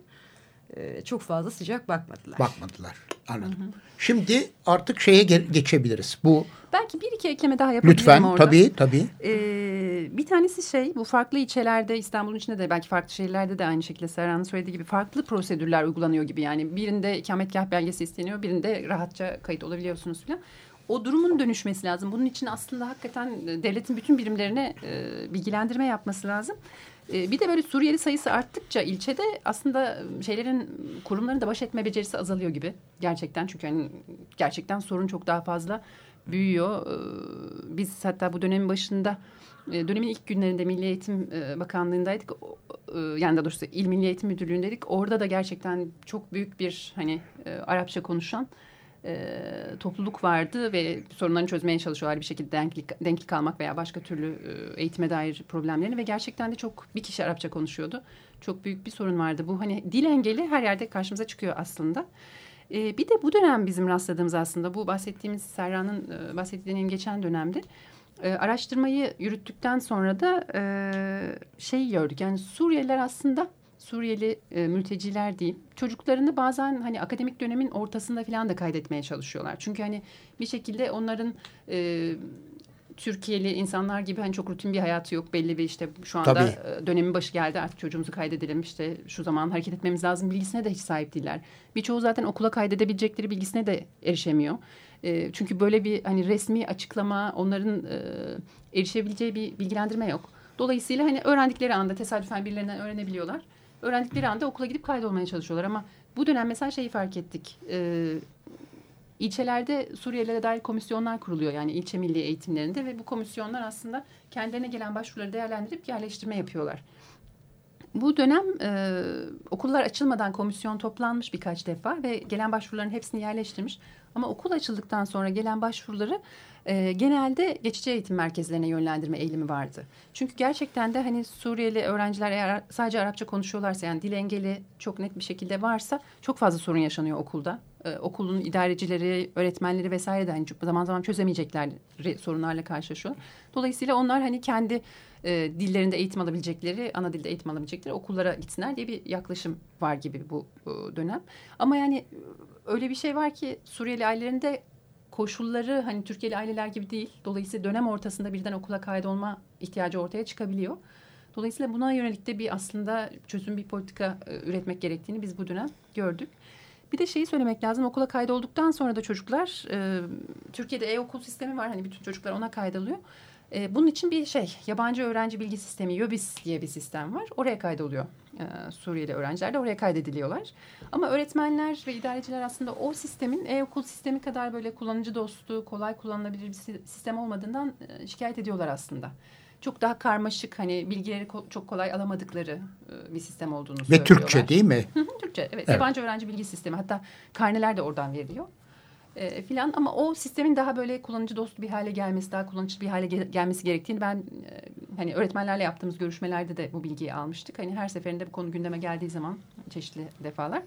e, çok fazla sıcak bakmadılar. Bakmadılar. Anladım. Şimdi artık şeye ge- geçebiliriz. Bu Belki bir iki ekleme daha yapabilirim lütfen orada. tabii tabii. Ee, bir tanesi şey bu farklı ilçelerde İstanbul'un içinde de belki farklı şehirlerde de aynı şekilde Serhan'ın söylediği gibi farklı prosedürler uygulanıyor gibi. Yani birinde ikametgah belgesi isteniyor birinde rahatça kayıt olabiliyorsunuz falan. O durumun dönüşmesi lazım. Bunun için aslında hakikaten e, devletin bütün birimlerine e, bilgilendirme yapması lazım. E, bir de böyle Suriyeli sayısı arttıkça ilçede aslında şeylerin kurumların da baş etme becerisi azalıyor gibi. Gerçekten çünkü hani gerçekten sorun çok daha fazla büyüyor. E, biz hatta bu dönemin başında e, dönemin ilk günlerinde Milli Eğitim e, Bakanlığı'ndaydık. E, Yani daha doğrusu İl Milli Eğitim Müdürlüğü'ndeydik. Orada da gerçekten çok büyük bir hani Arapça konuşan e, topluluk vardı ve sorunlarını çözmeye çalışıyorlar bir şekilde denklik, denklik almak veya başka türlü e, eğitime dair problemlerini ve gerçekten de çok bir kişi Arapça konuşuyordu. Çok büyük bir sorun vardı. Bu hani dil engeli her yerde karşımıza çıkıyor aslında. E, bir de bu dönem bizim rastladığımız aslında bu bahsettiğimiz Serra'nın e, bahsettiğinin geçen dönemde e, araştırmayı yürüttükten sonra da e, şey gördük. Yani Suriyeliler aslında Suriyeli e, mülteciler diyeyim çocuklarını bazen hani akademik dönemin ortasında falan da kaydetmeye çalışıyorlar. Çünkü hani bir şekilde onların e, Türkiye'li insanlar gibi hani çok rutin bir hayatı yok. Belli bir işte şu anda Tabii. e, dönemin başı geldi artık çocuğumuzu kaydedelim işte şu zaman hareket etmemiz lazım bilgisine de hiç sahip değiller. Birçoğu zaten okula kaydedebilecekleri bilgisine de erişemiyor. E, çünkü böyle bir hani resmi açıklama onların e, erişebileceği bir bilgilendirme yok. Dolayısıyla hani öğrendikleri anda tesadüfen birilerinden öğrenebiliyorlar. Öğrendikleri anda okula gidip kaydolmaya çalışıyorlar ama bu dönem mesela şeyi fark ettik. E, ilçelerde Suriyelilere dair komisyonlar kuruluyor yani ilçe milli eğitimlerinde ve bu komisyonlar aslında kendilerine gelen başvuruları değerlendirip yerleştirme yapıyorlar. Bu dönem e, okullar açılmadan komisyon toplanmış birkaç defa ve gelen başvuruların hepsini yerleştirmiş. Ama okul açıldıktan sonra gelen başvuruları e, genelde geçici eğitim merkezlerine yönlendirme eğilimi vardı. Çünkü gerçekten de hani Suriyeli öğrenciler eğer sadece Arapça konuşuyorlarsa yani dil engeli çok net bir şekilde varsa çok fazla sorun yaşanıyor okulda. Ee, okulun idarecileri, öğretmenleri vesaire de hani zaman zaman çözemeyecekler sorunlarla karşılaşıyor. Dolayısıyla onlar hani kendi e, dillerinde eğitim alabilecekleri, ana dilde eğitim alabilecekleri okullara gitsinler diye bir yaklaşım var gibi bu, bu dönem. Ama yani öyle bir şey var ki Suriyeli ailelerinde koşulları hani Türkiye'li aileler gibi değil. Dolayısıyla dönem ortasında birden okula kaydolma ihtiyacı ortaya çıkabiliyor. Dolayısıyla buna yönelik de bir aslında çözüm bir politika e, üretmek gerektiğini biz bu dönem gördük. Bir de şeyi söylemek lazım okula kaydolduktan sonra da çocuklar e, Türkiye'de e-okul sistemi var hani bütün çocuklar ona kaydoluyor. E, bunun için bir şey yabancı öğrenci bilgi sistemi YÖBİS diye bir sistem var oraya kaydoluyor. E, Suriyeli öğrenciler de oraya kaydediliyorlar. Ama öğretmenler ve idareciler aslında o sistemin e-okul sistemi kadar böyle kullanıcı dostu kolay kullanılabilir bir sistem olmadığından e, şikayet ediyorlar aslında çok daha karmaşık hani bilgileri ko çok kolay alamadıkları e, bir sistem olduğunu Ve söylüyorlar. Türkçe değil mi? Türkçe evet, Evet. yabancı öğrenci bilgi sistemi hatta karneler de oradan veriliyor. E, filan ama o sistemin daha böyle kullanıcı dostu bir hale gelmesi, daha kullanıcı bir hale gel gelmesi gerektiğini ben e, hani öğretmenlerle yaptığımız görüşmelerde de bu bilgiyi almıştık. Hani her seferinde bu konu gündeme geldiği zaman çeşitli defalar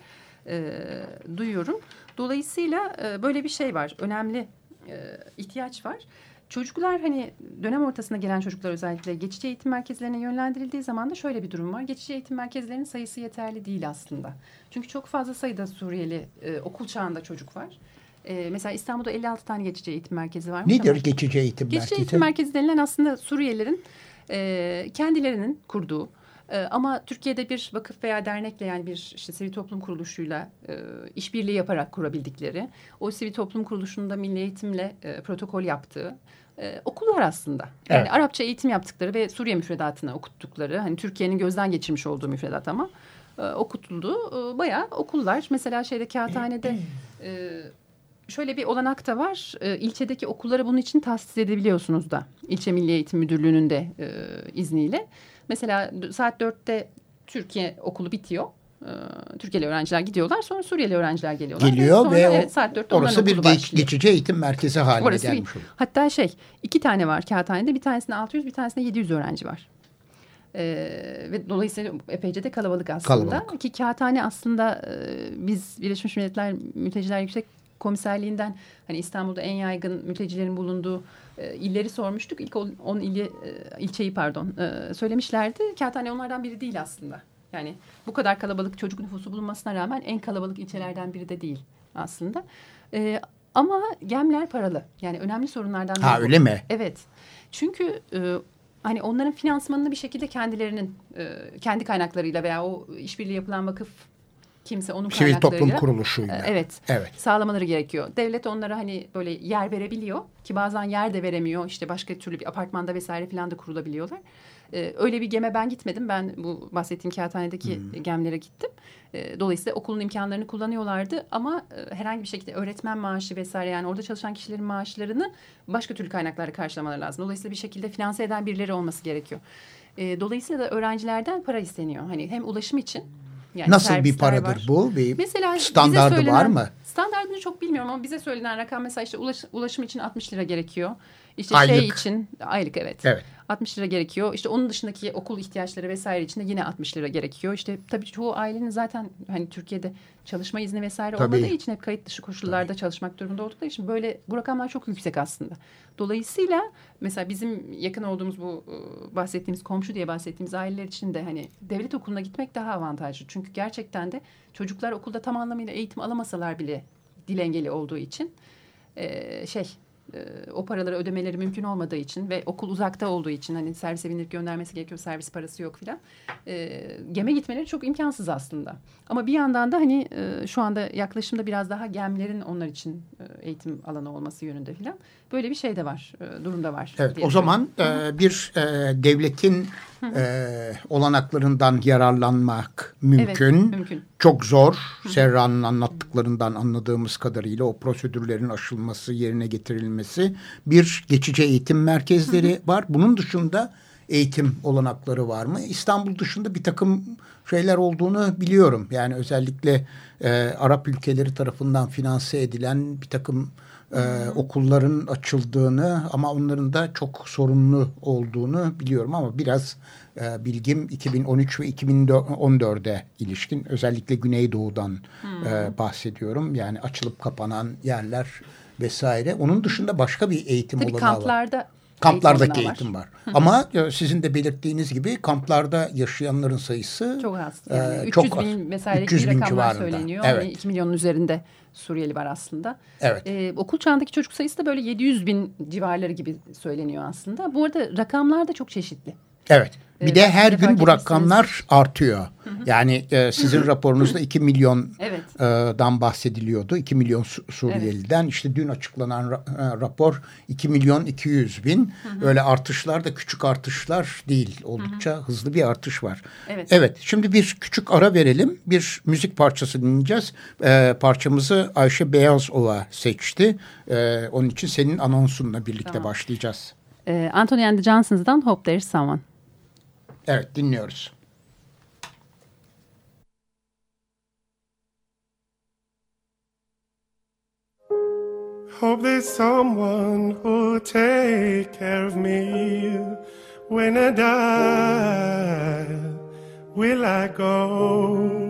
e, duyuyorum. Dolayısıyla e, böyle bir şey var. Önemli e, ihtiyaç var. Çocuklar hani dönem ortasına gelen çocuklar özellikle geçici eğitim merkezlerine yönlendirildiği zaman da şöyle bir durum var. Geçici eğitim merkezlerinin sayısı yeterli değil aslında. Çünkü çok fazla sayıda Suriyeli e, okul çağında çocuk var. E, mesela İstanbul'da 56 tane geçici eğitim merkezi varmış. Nedir ama geçici eğitim geçici merkezi? eğitim merkezi denilen aslında Suriyelilerin e, kendilerinin kurduğu e, ama Türkiye'de bir vakıf veya dernekle yani bir işte sivil toplum kuruluşuyla e, işbirliği yaparak kurabildikleri, o sivil toplum kuruluşunda milli eğitimle e, protokol yaptığı e, okullar aslında. Yani Evet. Arapça eğitim yaptıkları ve Suriye müfredatını okuttukları, hani Türkiye'nin gözden geçirmiş olduğu müfredat ama e, okutulduğu e, bayağı okullar. Mesela şeyde Kağıthane'de E, şöyle bir olanak da var. E, ilçedeki okulları bunun için tahsis edebiliyorsunuz da. İlçe Milli Eğitim Müdürlüğü'nün de e, izniyle. Mesela saat dörtte Türkiye okulu bitiyor. E, Türkiye'li öğrenciler gidiyorlar. Sonra Suriyeli öğrenciler geliyorlar. Geliyor sonra, ve evet, saat 4'te orası bir geç, geçici eğitim merkezi haline Orası gelmiş bir, oluyor. hatta şey iki tane var kağıthanede. Bir tanesinde 600 bir tanesinde 700 öğrenci var. Ee, ve dolayısıyla epeyce de kalabalık aslında. Kalabalık. Ki kağıthane aslında e, biz Birleşmiş Milletler Mülteciler Yüksek Komiserliğinden hani İstanbul'da en yaygın mültecilerin bulunduğu e, illeri sormuştuk. İlk 10 ili e, ilçeyi pardon e, söylemişlerdi. Kağıthane onlardan biri değil aslında. Yani bu kadar kalabalık çocuk nüfusu bulunmasına rağmen en kalabalık ilçelerden biri de değil aslında. E, ama gemler paralı. Yani önemli sorunlardan biri Ha öyle mi? Evet. Çünkü e, hani onların finansmanını bir şekilde kendilerinin e, kendi kaynaklarıyla veya o işbirliği yapılan vakıf kimse onun Sivil toplum kuruluşuyla. e, evet, Evet. sağlamaları gerekiyor. Devlet onlara hani böyle yer verebiliyor ki bazen yer de veremiyor. İşte başka türlü bir apartmanda vesaire falan da kurulabiliyorlar. E, öyle bir geme ben gitmedim. Ben bu bahsettiğim kağıthanedeki Hmm. gemlere gittim. E, dolayısıyla okulun imkanlarını kullanıyorlardı ama e, herhangi bir şekilde öğretmen maaşı vesaire yani orada çalışan kişilerin maaşlarını başka türlü kaynaklarla karşılamaları lazım. Dolayısıyla bir şekilde finanse eden birileri olması gerekiyor. E, dolayısıyla da öğrencilerden para isteniyor. Hani hem ulaşım için yani Nasıl bir paradır var. bu? Bir Mesela standardı söylenen- var mı? Standartını çok bilmiyorum ama bize söylenen rakam mesela işte ulaş- ulaşım için 60 lira gerekiyor. İşte şey Aylık. için aylık evet. Evet. 60 lira gerekiyor. İşte onun dışındaki okul ihtiyaçları vesaire için de yine 60 lira gerekiyor. İşte tabii çoğu ailenin zaten hani Türkiye'de çalışma izni vesaire Tabii. olmadığı için hep kayıt dışı koşullarda çalışmak durumunda oldukları için böyle bu rakamlar çok yüksek aslında. Dolayısıyla mesela bizim yakın olduğumuz bu e, bahsettiğimiz komşu diye bahsettiğimiz aileler için de hani devlet okuluna gitmek daha avantajlı. Çünkü gerçekten de çocuklar okulda tam anlamıyla eğitim alamasalar bile dil engeli olduğu için şey e, o paraları ödemeleri mümkün olmadığı için ve okul uzakta olduğu için hani servise bindirip göndermesi gerekiyor servis parası yok filan e, geme gitmeleri çok imkansız aslında ama bir yandan da hani e, şu anda yaklaşımda biraz daha gemlerin onlar için e, eğitim alanı olması yönünde filan böyle bir şey de var e, durumda var. Evet o zaman e, bir e, devletin e, olanaklarından yararlanmak mümkün. Evet, mümkün. Çok zor. Serra'nın anlattıklarından anladığımız kadarıyla o prosedürlerin aşılması, yerine getirilmesi. Bir geçici eğitim merkezleri var. Bunun dışında eğitim olanakları var mı? İstanbul dışında bir takım şeyler olduğunu biliyorum. Yani özellikle e, Arap ülkeleri tarafından finanse edilen bir takım e, okulların açıldığını ama onların da çok sorunlu olduğunu biliyorum ama biraz e, bilgim 2013 ve 2014'e ilişkin özellikle Güneydoğu'dan e, bahsediyorum. Yani açılıp kapanan yerler vesaire. Onun dışında başka bir eğitim Tabii olanağı var. kamplarda Kamplardaki eğitim eğitim olanağı var. Ama e, sizin de belirttiğiniz gibi kamplarda yaşayanların sayısı Çok az. e, Yani 300 çok bin vesaire 300 gibi bin rakamlar civarında. söyleniyor. Evet. Hani 2 milyonun üzerinde Suriyeli var aslında. Evet. Ee, okul çağındaki çocuk sayısı da böyle 700 bin civarları gibi söyleniyor aslında. Bu arada rakamlar da çok çeşitli. Evet. Bir Evet, de her gün bu rakamlar artıyor. Yani e, sizin raporunuzda 2 milyondan Evet. bahsediliyordu. 2 milyon Su- Suriyeliden. İşte dün açıklanan ra- e, rapor 2 milyon 200 bin. Öyle artışlar da küçük artışlar değil. Oldukça hızlı bir artış var. Evet. Evet. Şimdi bir küçük ara verelim. Bir müzik parçası dinleyeceğiz. E, parçamızı Ayşe Beyazova seçti. E, onun için senin anonsunla birlikte Tamam. başlayacağız. Ee, Anthony and the Johnsons'dan Hope There's Someone. Evet dinliyoruz. Hope there's someone who'll take care of me when I die. Will I go?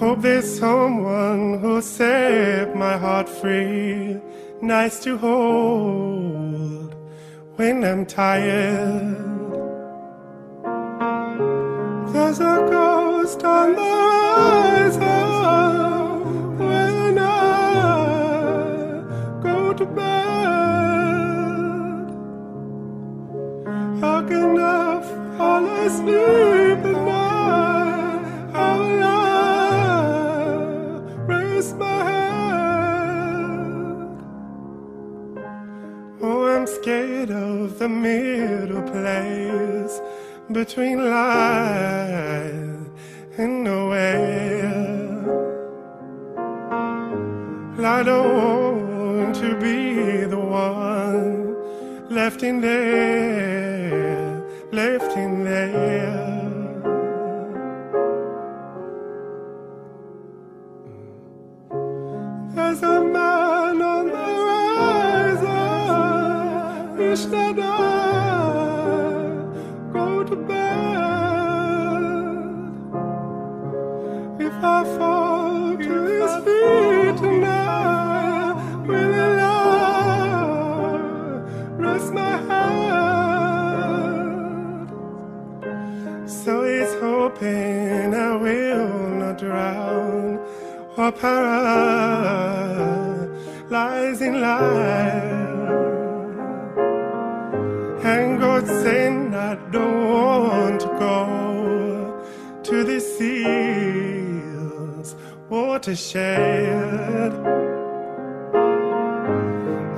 Hope there's someone who'll set my heart free, nice to hold when I'm tired. There's a ghost on the horizon when I go to bed. How can I fall asleep Scared of the middle place between life and nowhere. I don't want to be the one left in there, left in there. There's a man Wish that I go to bed. If I fall to his feet tonight, will I rest my head? So he's hoping I will not drown or paralyze in life. Watershed.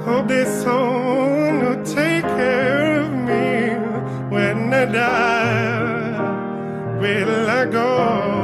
Hope there's someone who take care of me when I die. Will I go?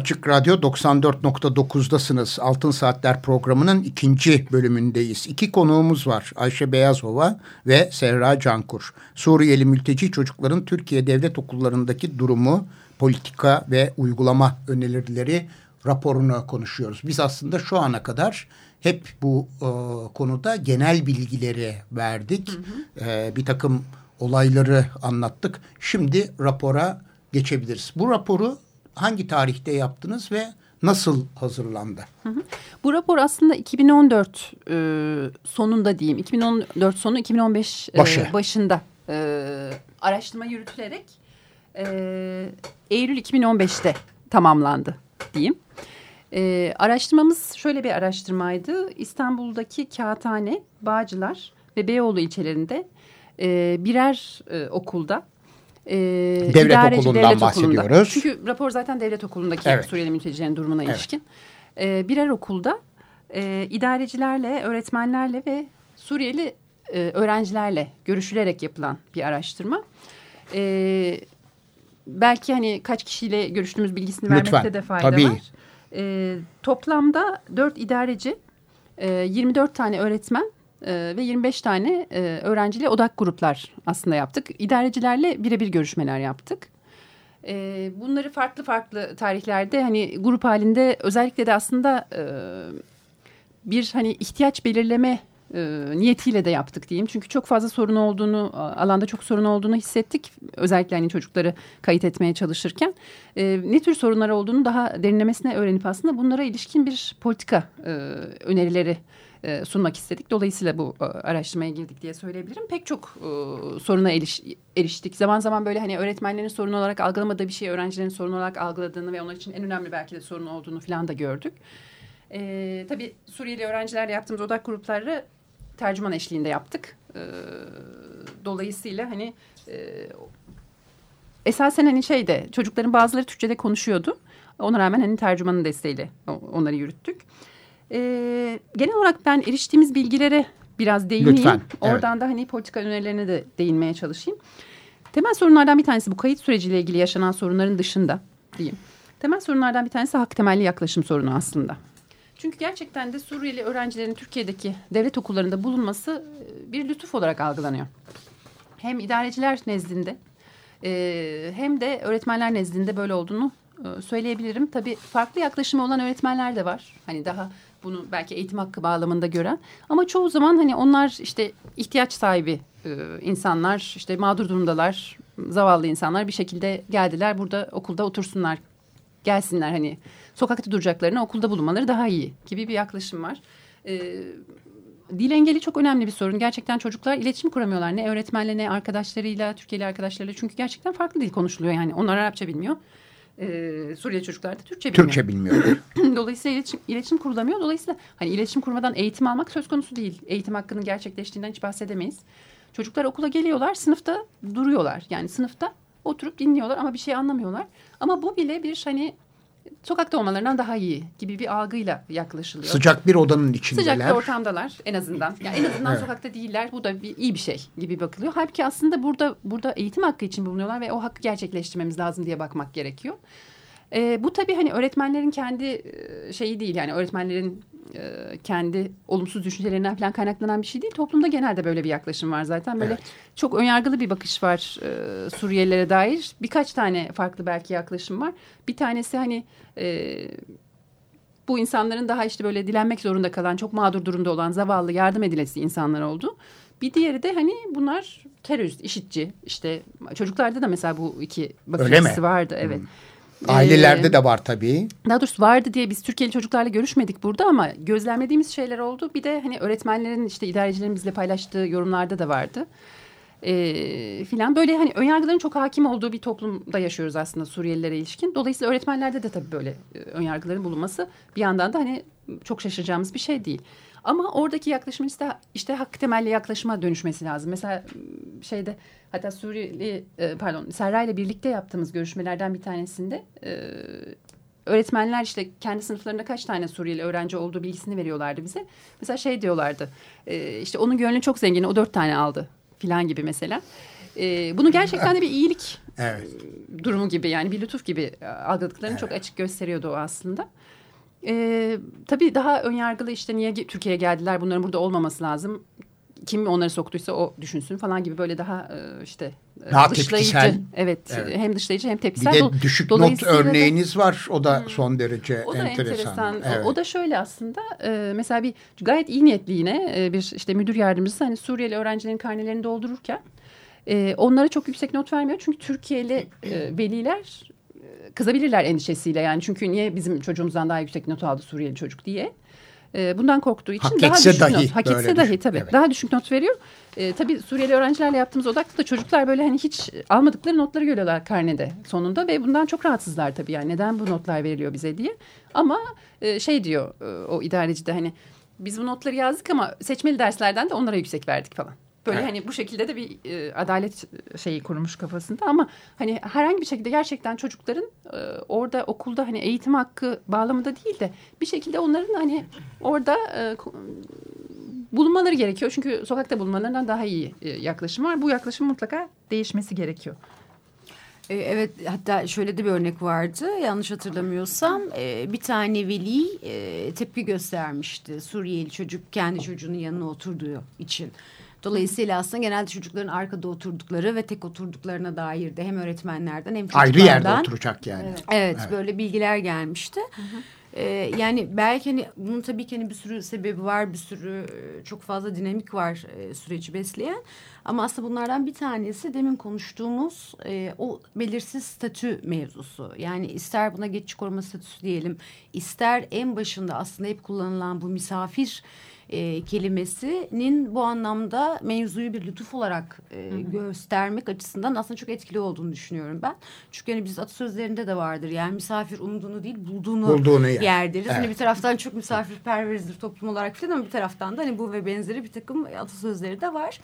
Açık Radyo 94.9'dasınız. Altın Saatler programının ikinci bölümündeyiz. İki konuğumuz var. Ayşe Beyazova ve Serra Cankur. Suriyeli mülteci çocukların Türkiye devlet okullarındaki durumu, politika ve uygulama önerileri raporunu konuşuyoruz. Biz aslında şu ana kadar hep bu e, konuda genel bilgileri verdik. Hı hı. E, bir takım olayları anlattık. Şimdi rapora geçebiliriz. Bu raporu hangi tarihte yaptınız ve nasıl hazırlandı? Hı hı. Bu rapor aslında 2014 e, sonunda diyeyim, 2014 sonu 2015 Başı. e, başında e, araştırma yürütülerek e, Eylül 2015'te tamamlandı diyeyim. E, araştırmamız şöyle bir araştırmaydı. İstanbul'daki Kağıthane, Bağcılar ve Beyoğlu ilçelerinde e, birer e, okulda e, devlet idareci, okulundan devlet bahsediyoruz. Okulunda. Çünkü rapor zaten devlet okulundaki Evet. Suriyeli mültecilerin durumuna Evet. ilişkin. E, birer okulda e, idarecilerle, öğretmenlerle ve Suriyeli e, öğrencilerle görüşülerek yapılan bir araştırma. E, belki hani kaç kişiyle görüştüğümüz bilgisini Lütfen, vermekte de fayda tabii. var. E, toplamda 4 idareci, e, 24 tane öğretmen e, ve 25 tane e, öğrenciyle odak gruplar aslında yaptık. İdarecilerle birebir görüşmeler yaptık. E, bunları farklı farklı tarihlerde hani grup halinde özellikle de aslında e, bir hani ihtiyaç belirleme e, niyetiyle de yaptık diyeyim. Çünkü çok fazla sorun olduğunu, alanda çok sorun olduğunu hissettik. Özellikle hani çocukları kayıt etmeye çalışırken. E, ne tür sorunlar olduğunu daha derinlemesine öğrenip aslında bunlara ilişkin bir politika e, önerileri e, sunmak istedik. Dolayısıyla bu e, araştırmaya girdik diye söyleyebilirim. Pek çok e, soruna eriş, eriştik. Zaman zaman böyle hani öğretmenlerin sorun olarak algılamadığı bir şeyi öğrencilerin sorun olarak algıladığını ve onlar için en önemli belki de sorun olduğunu falan da gördük. E, tabii Suriyeli öğrencilerle yaptığımız odak grupları tercüman eşliğinde yaptık. E, dolayısıyla hani e, esasen hani şeyde çocukların bazıları Türkçe'de konuşuyordu. Ona rağmen hani tercümanın desteğiyle onları yürüttük. E, genel olarak ben eriştiğimiz bilgilere biraz değineyim. Lütfen, evet. Oradan da hani politika önerilerine de değinmeye çalışayım. Temel sorunlardan bir tanesi bu kayıt süreciyle ilgili yaşanan sorunların dışında diyeyim. Temel sorunlardan bir tanesi hak temelli yaklaşım sorunu aslında. Çünkü gerçekten de Suriyeli öğrencilerin Türkiye'deki devlet okullarında bulunması bir lütuf olarak algılanıyor. Hem idareciler nezdinde hem de öğretmenler nezdinde böyle olduğunu söyleyebilirim. Tabii farklı yaklaşımı olan öğretmenler de var. Hani daha bunu belki eğitim hakkı bağlamında gören. Ama çoğu zaman hani onlar işte ihtiyaç sahibi insanlar, işte mağdur durumdalar, zavallı insanlar bir şekilde geldiler. Burada okulda otursunlar, gelsinler hani sokakta duracaklarına okulda bulunmaları daha iyi gibi bir yaklaşım var. E, dil engeli çok önemli bir sorun. Gerçekten çocuklar iletişim kuramıyorlar. Ne öğretmenle ne arkadaşlarıyla, Türkiye'li arkadaşlarıyla. Çünkü gerçekten farklı dil konuşuluyor yani. Onlar Arapça bilmiyor. Suriye çocuklar da Türkçe bilmiyor. Türkçe bilmiyor. Dolayısıyla iletişim, iletişim kurulamıyor. Dolayısıyla hani iletişim kurmadan eğitim almak söz konusu değil. Eğitim hakkının gerçekleştiğinden hiç bahsedemeyiz. Çocuklar okula geliyorlar, sınıfta duruyorlar. Yani sınıfta oturup dinliyorlar ama bir şey anlamıyorlar. Ama bu bile bir hani sokakta olmalarından daha iyi gibi bir algıyla yaklaşılıyor. Sıcak bir odanın içindeler. Sıcak bir ortamdalar en azından. Yani en azından evet. sokakta değiller. Bu da bir, iyi bir şey gibi bakılıyor. Halbuki aslında burada burada eğitim hakkı için bulunuyorlar ve o hakkı gerçekleştirmemiz lazım diye bakmak gerekiyor. E, bu tabii hani öğretmenlerin kendi şeyi değil yani öğretmenlerin e, kendi olumsuz düşüncelerinden falan kaynaklanan bir şey değil. Toplumda genelde böyle bir yaklaşım var zaten. Böyle evet. çok önyargılı bir bakış var e, Suriyelilere dair. Birkaç tane farklı belki yaklaşım var. Bir tanesi hani e, bu insanların daha işte böyle dilenmek zorunda kalan, çok mağdur durumda olan zavallı yardım edilesi insanlar oldu. Bir diğeri de hani bunlar terörist, işitçi. İşte çocuklarda da mesela bu iki bakış açısı vardı. Evet. Hmm. Ailelerde ee, de var tabii. Daha doğrusu vardı diye biz Türkiye'li çocuklarla görüşmedik burada ama gözlemlediğimiz şeyler oldu. Bir de hani öğretmenlerin işte idarecilerin bizle paylaştığı yorumlarda da vardı. Ee, filan böyle hani önyargıların çok hakim olduğu bir toplumda yaşıyoruz aslında Suriyelilere ilişkin. Dolayısıyla öğretmenlerde de tabii böyle e, önyargıların bulunması bir yandan da hani çok şaşıracağımız bir şey değil. Ama oradaki yaklaşımın işte, işte hak temelli yaklaşıma dönüşmesi lazım. Mesela şeyde hatta Suriyeli e, pardon Serra ile birlikte yaptığımız görüşmelerden bir tanesinde e, öğretmenler işte kendi sınıflarında kaç tane Suriyeli öğrenci olduğu bilgisini veriyorlardı bize. Mesela şey diyorlardı işte onun gönlü çok zengin o dört tane aldı filan gibi mesela. bunu gerçekten de bir iyilik evet. durumu gibi yani bir lütuf gibi algıladıklarını evet. çok açık gösteriyordu o aslında. E, tabii daha önyargılı işte niye Türkiye'ye geldiler bunların burada olmaması lazım. Kim onları soktuysa o düşünsün falan gibi böyle daha e, işte e, daha dışlayıcı. Tepkisel. Evet, evet hem dışlayıcı hem tepkisel. Bir de düşük not örneğiniz da, var o da son derece o da enteresan. enteresan. Evet. O, o da şöyle aslında e, mesela bir gayet iyi niyetli yine e, bir işte müdür yardımcısı hani Suriyeli öğrencilerin karnelerini doldururken e, onlara çok yüksek not vermiyor. Çünkü Türkiye'li e, veliler kızabilirler endişesiyle yani çünkü niye bizim çocuğumuzdan daha yüksek not aldı Suriyeli çocuk diye. E, bundan korktuğu için hak daha düşük dahi, not. Hak etse dahi tabii. Evet. Daha düşük not veriyor. E, tabii Suriyeli öğrencilerle yaptığımız odakta da çocuklar böyle hani hiç almadıkları notları görüyorlar karnede sonunda ve bundan çok rahatsızlar tabii yani neden bu notlar veriliyor bize diye. Ama e, şey diyor e, o idareci de hani biz bu notları yazdık ama seçmeli derslerden de onlara yüksek verdik falan. Böyle evet. hani bu şekilde de bir e, adalet şeyi kurmuş kafasında ama hani herhangi bir şekilde gerçekten çocukların e, orada okulda hani eğitim hakkı bağlamında değil de bir şekilde onların hani orada e, bulunmaları gerekiyor. Çünkü sokakta bulunmalarından daha iyi e, yaklaşım var. Bu yaklaşım mutlaka değişmesi gerekiyor. E, evet hatta şöyle de bir örnek vardı yanlış hatırlamıyorsam e, bir tane veli e, tepki göstermişti Suriyeli çocuk kendi çocuğunun yanına oturduğu için. Dolayısıyla aslında genelde çocukların arkada oturdukları ve tek oturduklarına dair de hem öğretmenlerden hem çocuklardan. Ayrı yerde oturacak yani. Evet, evet, evet. böyle bilgiler gelmişti. Hı hı. Ee, yani belki hani bunun tabii ki hani bir sürü sebebi var, bir sürü e, çok fazla dinamik var e, süreci besleyen. Ama aslında bunlardan bir tanesi demin konuştuğumuz e, o belirsiz statü mevzusu. Yani ister buna geçici koruma statüsü diyelim, ister en başında aslında hep kullanılan bu misafir e, kelimesinin bu anlamda mevzuyu bir lütuf olarak e, göstermek açısından aslında çok etkili olduğunu düşünüyorum ben. Çünkü hani biz atasözlerinde de vardır. Yani misafir umduğunu değil bulduğunu, Bulduğunu yer. yer deriz. Hani Evet. bir taraftan çok misafirperverizdir toplum olarak falan ama bir taraftan da hani bu ve benzeri bir takım atasözleri de var.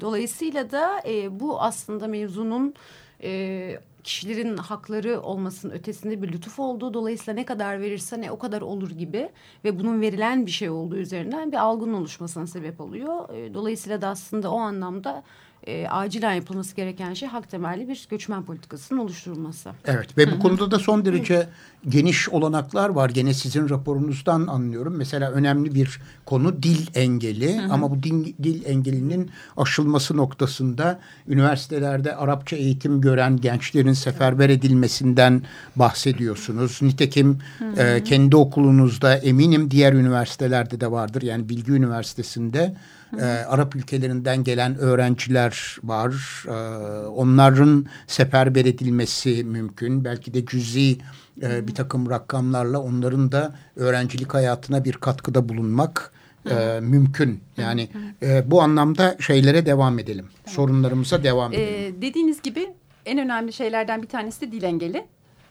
Dolayısıyla da e, bu aslında mevzunun e, kişilerin hakları olmasının ötesinde bir lütuf olduğu dolayısıyla ne kadar verirse ne o kadar olur gibi ve bunun verilen bir şey olduğu üzerinden bir algının oluşmasına sebep oluyor. E, dolayısıyla da aslında o anlamda e, acilen yapılması gereken şey hak temelli bir göçmen politikasının oluşturulması. Evet ve bu konuda da son derece geniş olanaklar var. Gene sizin raporunuzdan anlıyorum. Mesela önemli bir konu dil engeli ama bu dil, dil engelinin aşılması noktasında üniversitelerde Arapça eğitim gören gençlerin seferber edilmesinden bahsediyorsunuz. Nitekim e, kendi okulunuzda eminim diğer üniversitelerde de vardır. Yani Bilgi Üniversitesi'nde e, Arap ülkelerinden gelen öğrenciler var. E, onların seferber edilmesi mümkün. Belki de cüzi e, bir takım rakamlarla onların da öğrencilik hayatına bir katkıda bulunmak e, mümkün. Yani e, bu anlamda şeylere devam edelim. Sorunlarımıza devam edelim. Ee, dediğiniz gibi en önemli şeylerden bir tanesi de dil engeli.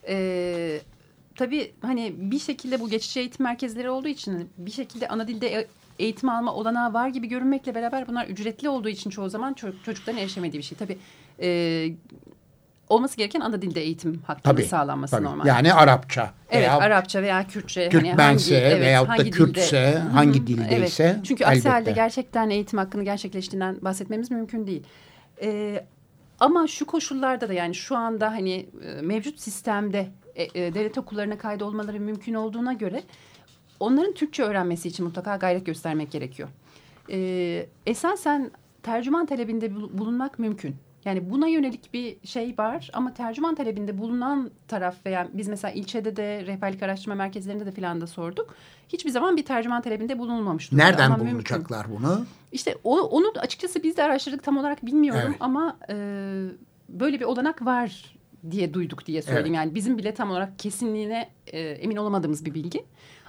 Ee, tabii hani bir şekilde bu geçici eğitim merkezleri olduğu için bir şekilde ana dilde e- eğitim alma olanağı var gibi görünmekle beraber bunlar ücretli olduğu için çoğu zaman ço- çocukların erişemediği bir şey. Tabii e, olması gereken ana dilde eğitim hakkının Tabii, sağlanması tabii. normal. Yani Arapça Evet veya Arapça veya Kürtçe. Türkmense evet, veyahut da hangi Kürtse, dilde- hangi dildeyse Evet. Çünkü aksi halde gerçekten eğitim hakkını gerçekleştiğinden bahsetmemiz mümkün değil. Ee, ama şu koşullarda da yani şu anda hani e, mevcut sistemde e, e, devlet okullarına kaydolmaları mümkün olduğuna göre onların Türkçe öğrenmesi için mutlaka gayret göstermek gerekiyor. Ee, esasen tercüman talebinde bul- bulunmak mümkün. Yani buna yönelik bir şey var ama tercüman talebinde bulunan taraf veya biz mesela ilçede de rehberlik araştırma merkezlerinde de filan da sorduk. Hiçbir zaman bir tercüman talebinde bulunmamış. durumda nereden ama mümkün. bulunacaklar bunu? İşte o, onu açıkçası biz de araştırdık tam olarak bilmiyorum Evet. ama e, böyle bir olanak var diye duyduk diye söyleyeyim. Yani bizim bile tam olarak kesinliğine e, emin olamadığımız bir bilgi.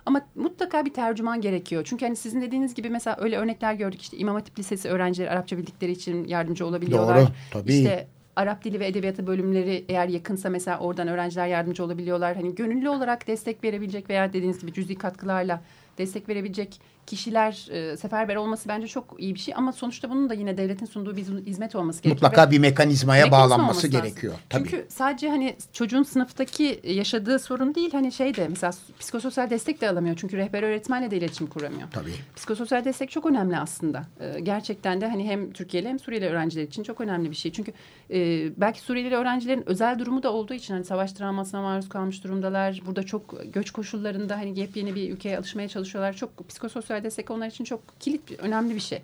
Ama mutlaka bir tercüman gerekiyor. Çünkü hani sizin dediğiniz gibi mesela öyle örnekler gördük. İşte İmam Hatip Lisesi öğrencileri Arapça bildikleri için yardımcı olabiliyorlar. Doğru, tabii. İşte Arap dili ve edebiyatı bölümleri eğer yakınsa mesela oradan öğrenciler yardımcı olabiliyorlar. Hani gönüllü olarak destek verebilecek veya dediğiniz gibi cüzi katkılarla destek verebilecek kişiler e, seferber olması bence çok iyi bir şey. Ama sonuçta bunun da yine devletin sunduğu bir hizmet olması gerekiyor. Mutlaka Ve- bir mekanizmaya mekanizma bağlanması gerekiyor. Tabii. Çünkü sadece hani çocuğun sınıftaki yaşadığı sorun değil hani şey de mesela psikososyal destek de alamıyor. Çünkü rehber öğretmenle de iletişim kuramıyor. Tabii. Psikososyal destek çok önemli aslında. Ee, gerçekten de hani hem Türkiye'li hem Suriyeli öğrenciler için çok önemli bir şey. Çünkü e, belki Suriyeli öğrencilerin özel durumu da olduğu için hani savaş travmasına maruz kalmış durumdalar. Burada çok göç koşullarında hani yepyeni bir ülkeye alışmaya çalışıyorlar. Çok psikososyal destek onlar için çok kilit bir, önemli bir şey.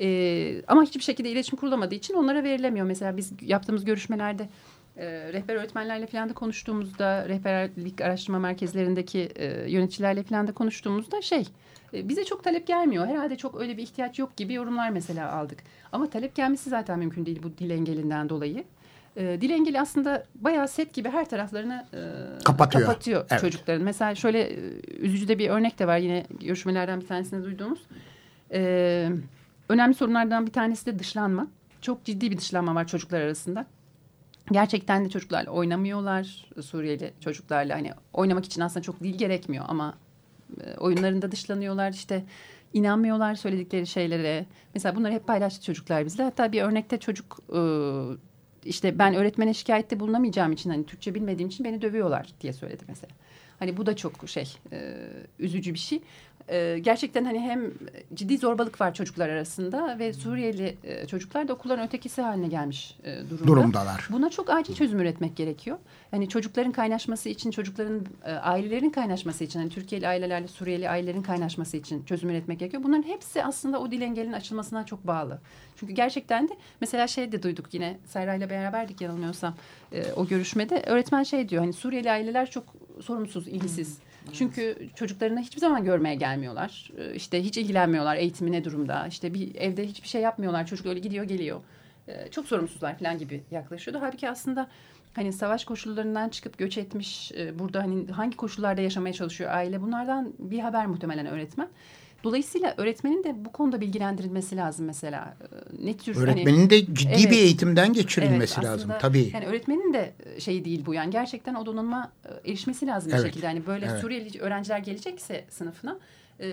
Ee, ama hiçbir şekilde iletişim kurulamadığı için onlara verilemiyor. Mesela biz yaptığımız görüşmelerde e, rehber öğretmenlerle falan da konuştuğumuzda rehberlik araştırma merkezlerindeki e, yöneticilerle falan da konuştuğumuzda şey e, bize çok talep gelmiyor. Herhalde çok öyle bir ihtiyaç yok gibi yorumlar mesela aldık. Ama talep gelmesi zaten mümkün değil bu dil engelinden dolayı. E, dil engeli aslında bayağı set gibi her taraflarını e, Kapatıyor. kapatıyor Evet. çocukların. Mesela şöyle e, üzücü de bir örnek de var yine görüşmelerden bir tanesinde duyduğumuz. E, önemli sorunlardan bir tanesi de dışlanma. Çok ciddi bir dışlanma var çocuklar arasında. Gerçekten de çocuklarla oynamıyorlar. Suriyeli çocuklarla hani oynamak için aslında çok dil gerekmiyor ama e, oyunlarında dışlanıyorlar işte inanmıyorlar söyledikleri şeylere. Mesela bunları hep paylaştı çocuklar bizle. Hatta bir örnekte çocuk e, işte ben öğretmene şikayette bulunamayacağım için hani Türkçe bilmediğim için beni dövüyorlar diye söyledi mesela. Hani bu da çok şey e, üzücü bir şey. E, gerçekten hani hem ciddi zorbalık var çocuklar arasında ve Suriyeli e, çocuklar da okulların ötekisi haline gelmiş e, durumda. Durumdalar. Buna çok acil çözüm üretmek gerekiyor. Yani çocukların kaynaşması için, çocukların e, ailelerin kaynaşması için, hani Türkiye'li ailelerle Suriyeli ailelerin kaynaşması için çözüm üretmek gerekiyor. Bunların hepsi aslında o dil engelinin açılmasına çok bağlı. Çünkü gerçekten de mesela şey de duyduk yine Serra ile beraberdik yanılmıyorsam e, o görüşmede. Öğretmen şey diyor hani Suriyeli aileler çok sorumsuz, ilgisiz. Çünkü çocuklarını hiçbir zaman görmeye gelmiyorlar. Ee, İşte hiç ilgilenmiyorlar eğitimi ne durumda. İşte bir evde hiçbir şey yapmıyorlar. Çocuk öyle gidiyor geliyor. Ee, Çok sorumsuzlar falan gibi yaklaşıyordu. Halbuki aslında hani savaş koşullarından çıkıp göç etmiş e, burada hani hangi koşullarda yaşamaya çalışıyor aile bunlardan bir haber muhtemelen öğretmen. Dolayısıyla öğretmenin de bu konuda bilgilendirilmesi lazım mesela. Ee, Ne tür hani- Öğretmenin de ciddi Evet. bir eğitimden geçirilmesi Evet, lazım. Tabii. Yani öğretmenin de şeyi değil bu yani gerçekten o donanıma e, erişmesi lazım Evet, bir şekilde. Yani böyle evet. Suriyeli öğrenciler gelecekse sınıfına e,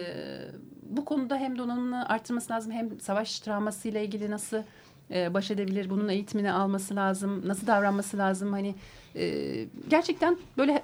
bu konuda hem donanımını arttırması lazım hem savaş travmasıyla ilgili nasıl e, baş edebilir, bunun eğitimini alması lazım, nasıl davranması lazım. Hani e, gerçekten böyle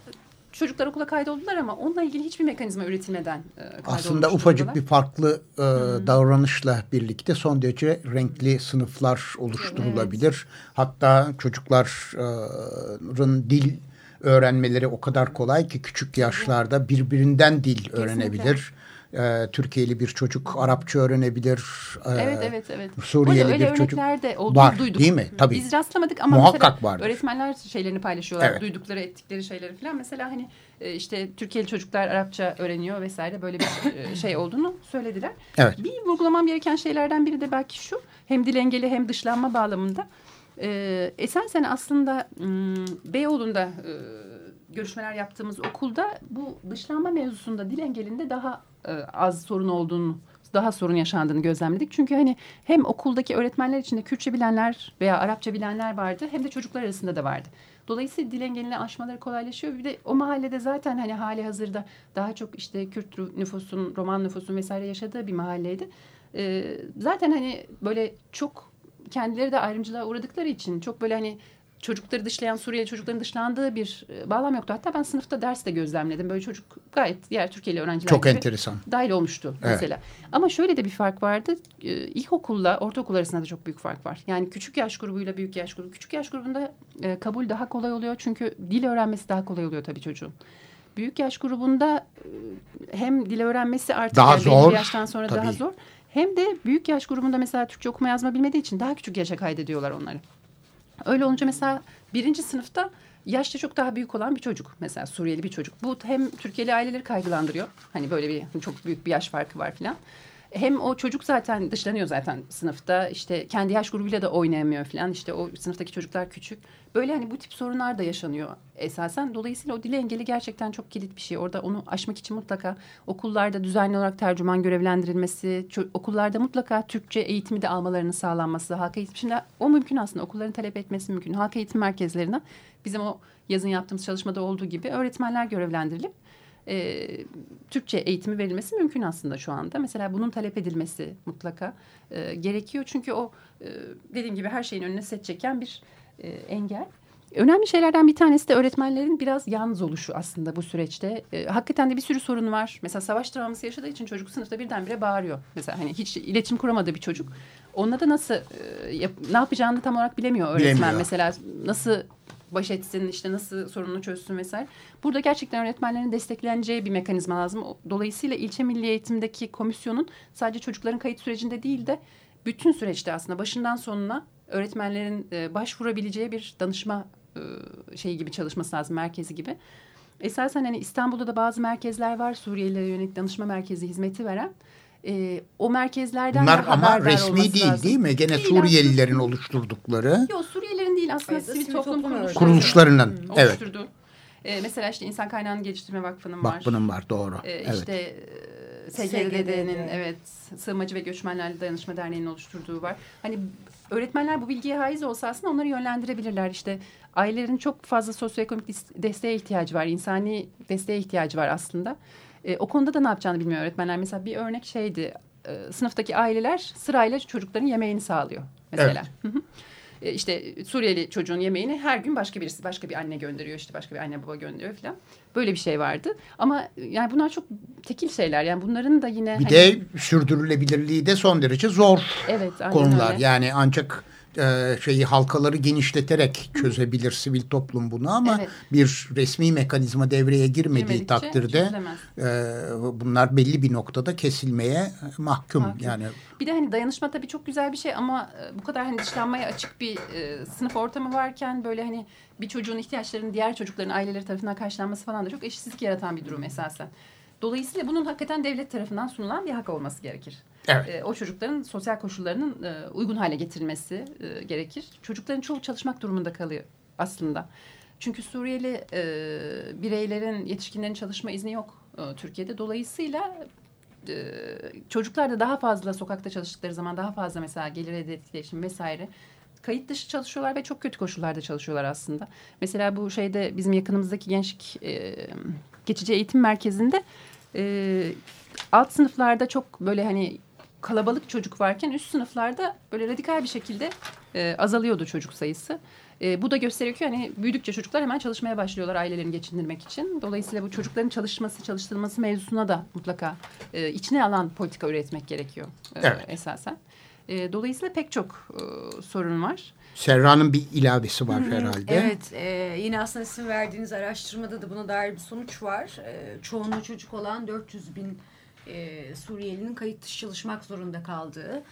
çocuklar okula kaydoldular ama onunla ilgili hiçbir mekanizma üretilmeden e, Aslında ufacık bir farklı e, davranışla birlikte son derece renkli sınıflar oluşturulabilir. Hatta çocukların dil öğrenmeleri o kadar kolay ki küçük yaşlarda birbirinden dil öğrenebilir. E, Türkiye'li bir çocuk Arapça öğrenebilir. E, Evet evet evet. Suriyeli Burada öyle bir çocuk de olduğunu var, duyduk. değil mi? Tabii. Biz rastlamadık ama Muhakkak vardır. öğretmenler şeylerini paylaşıyorlar. Evet. Duydukları ettikleri şeyleri falan. Mesela hani e, işte Türkiye'li çocuklar Arapça öğreniyor vesaire böyle bir e, şey olduğunu söylediler. Evet. Bir vurgulamam gereken şeylerden biri de belki şu. Hem dil engeli hem dışlanma bağlamında. E, esasen aslında m, Beyoğlu'nda e, görüşmeler yaptığımız okulda bu dışlanma mevzusunda dil engelinde daha e, az sorun olduğunu daha sorun yaşandığını gözlemledik. Çünkü hani hem okuldaki öğretmenler içinde Kürtçe bilenler veya Arapça bilenler vardı hem de çocuklar arasında da vardı. Dolayısıyla dil engelini aşmaları kolaylaşıyor. Bir de o mahallede zaten hani hali hazırda daha çok işte Kürt nüfusun, Roman nüfusun vesaire yaşadığı bir mahalleydi. Ee, zaten hani böyle çok kendileri de ayrımcılığa uğradıkları için çok böyle hani çocukları dışlayan Suriyeli çocukların dışlandığı bir e, bağlam yoktu. Hatta ben sınıfta ders de gözlemledim. Böyle çocuk gayet diğer Türkiye'li öğrenciler Çok gibi enteresan. dahil olmuştu Evet. mesela. Ama şöyle de bir fark vardı. Ee, İlkokulla ortaokul arasında da çok büyük fark var. Yani küçük yaş grubuyla büyük yaş grubu. Küçük yaş grubunda e, kabul daha kolay oluyor. Çünkü dil öğrenmesi daha kolay oluyor tabii çocuğun. Büyük yaş grubunda e, hem dil öğrenmesi artık Daha yani zor, bir yaştan sonra daha tabii. zor. Hem de büyük yaş grubunda mesela Türkçe okuma yazma bilmediği için daha küçük yaşa kaydediyorlar onları. Öyle olunca mesela birinci sınıfta yaşça çok daha büyük olan bir çocuk. Mesela Suriyeli bir çocuk. Bu hem Türkiye'li aileleri kaygılandırıyor. Hani böyle bir çok büyük bir yaş farkı var filan. Hem o çocuk zaten dışlanıyor zaten sınıfta. İşte kendi yaş grubuyla da oynayamıyor filan. İşte o sınıftaki çocuklar küçük. Böyle hani bu tip sorunlar da yaşanıyor esasen. Dolayısıyla o dil engeli gerçekten çok kilit bir şey. Orada onu aşmak için mutlaka okullarda düzenli olarak tercüman görevlendirilmesi, okullarda mutlaka Türkçe eğitimi de almalarının sağlanması, halk eğitim. Şimdi o mümkün aslında okulların talep etmesi mümkün. Halk eğitim merkezlerine bizim o yazın yaptığımız çalışmada olduğu gibi öğretmenler görevlendirilip e, Türkçe eğitimi verilmesi mümkün aslında şu anda. Mesela bunun talep edilmesi mutlaka e, gerekiyor. Çünkü o e, dediğim gibi her şeyin önüne set çeken bir e, engel. Önemli şeylerden bir tanesi de öğretmenlerin biraz yalnız oluşu aslında bu süreçte. E, hakikaten de bir sürü sorun var. Mesela savaş travması yaşadığı için çocuk sınıfta birdenbire bağırıyor. Mesela hani hiç iletişim kuramadığı bir çocuk. Onunla da nasıl e, yap- ne yapacağını tam olarak bilemiyor öğretmen. Bilemiyor. Mesela nasıl baş etsin, işte nasıl sorununu çözsün vesaire. Burada gerçekten öğretmenlerin destekleneceği bir mekanizma lazım. Dolayısıyla ilçe milli eğitimdeki komisyonun sadece çocukların kayıt sürecinde değil de bütün süreçte aslında başından sonuna öğretmenlerin e, başvurabileceği bir danışma e, şeyi gibi çalışması lazım, merkezi gibi. Esasen hani İstanbul'da da bazı merkezler var Suriyelilere yönelik danışma merkezi hizmeti veren. E, o merkezlerden Bunlar ama resmi değil lazım. değil mi? Gene Değil Suriyelilerin oluşturdukları Yok Suriyelilerin değil aslında Hayır, sivil, sivil toplum, toplum kuruluşları. kuruluşlarının. Evet. oluşturduğu. Ee, mesela işte İnsan Kaynağını Geliştirme Vakfı'nın var. Vakfının var doğru. Ee, evet. İşte e, SGDD'nin evet Sığınmacı ve Göçmenlerle Dayanışma Derneği'nin oluşturduğu var. Hani öğretmenler bu bilgiye haiz olsa aslında onları yönlendirebilirler. İşte ailelerin çok fazla sosyoekonomik desteğe ihtiyacı var. insani desteğe ihtiyacı var aslında. Ee, o konuda da ne yapacağını bilmiyor öğretmenler. Mesela bir örnek şeydi. e, sınıftaki aileler sırayla çocukların yemeğini sağlıyor. Mesela. Hı. E, işte Suriyeli çocuğun yemeğini her gün başka birisi başka bir anne gönderiyor işte başka bir anne baba gönderiyor falan. Böyle bir şey vardı. Ama yani bunlar çok tekil şeyler. Yani bunların da yine Bir hani- de sürdürülebilirliği de son derece zor evet konular. öyle. Yani ancak e, şeyi halkaları genişleterek çözebilir sivil toplum bunu ama Evet. bir resmi mekanizma devreye girmediği Girmedikçe takdirde çözülemez. e, bunlar belli bir noktada kesilmeye mahkum. Mahkum. Yani Bir de hani dayanışma tabii çok güzel bir şey ama e, bu kadar hani dışlanmaya açık bir e, sınıf ortamı varken böyle hani bir çocuğun ihtiyaçlarının diğer çocukların aileleri tarafından karşılanması falan da çok eşitsizlik yaratan bir durum esasen. Dolayısıyla bunun hakikaten devlet tarafından sunulan bir hak olması gerekir. Evet. E, o çocukların sosyal koşullarının e, uygun hale getirilmesi e, gerekir. Çocukların çoğu çalışmak durumunda kalıyor aslında. Çünkü Suriyeli e, bireylerin, yetişkinlerin çalışma izni yok Türkiye'de. Dolayısıyla çocuklar da daha fazla sokakta çalıştıkları zaman daha fazla mesela gelir elde etkileşim vesaire kayıt dışı çalışıyorlar ve çok kötü koşullarda çalışıyorlar aslında. Mesela bu şeyde bizim yakınımızdaki gençlik geçici eğitim merkezinde alt sınıflarda çok böyle hani kalabalık çocuk varken üst sınıflarda böyle radikal bir şekilde e, azalıyordu çocuk sayısı. E, bu da gösteriyor ki hani büyüdükçe çocuklar hemen çalışmaya başlıyorlar ailelerini geçindirmek için. Dolayısıyla bu çocukların çalışması, çalıştırılması mevzusuna da mutlaka e, içine alan politika üretmek gerekiyor e, Evet. esasen. E, dolayısıyla pek çok e, sorun var. Serra'nın bir ilavesi var herhalde. Evet, e, yine aslında sizin verdiğiniz araştırmada da buna dair bir sonuç var. E, çoğunluğu çocuk olan 400 bin e, Suriyelinin kayıt dışı çalışmak zorunda kaldığı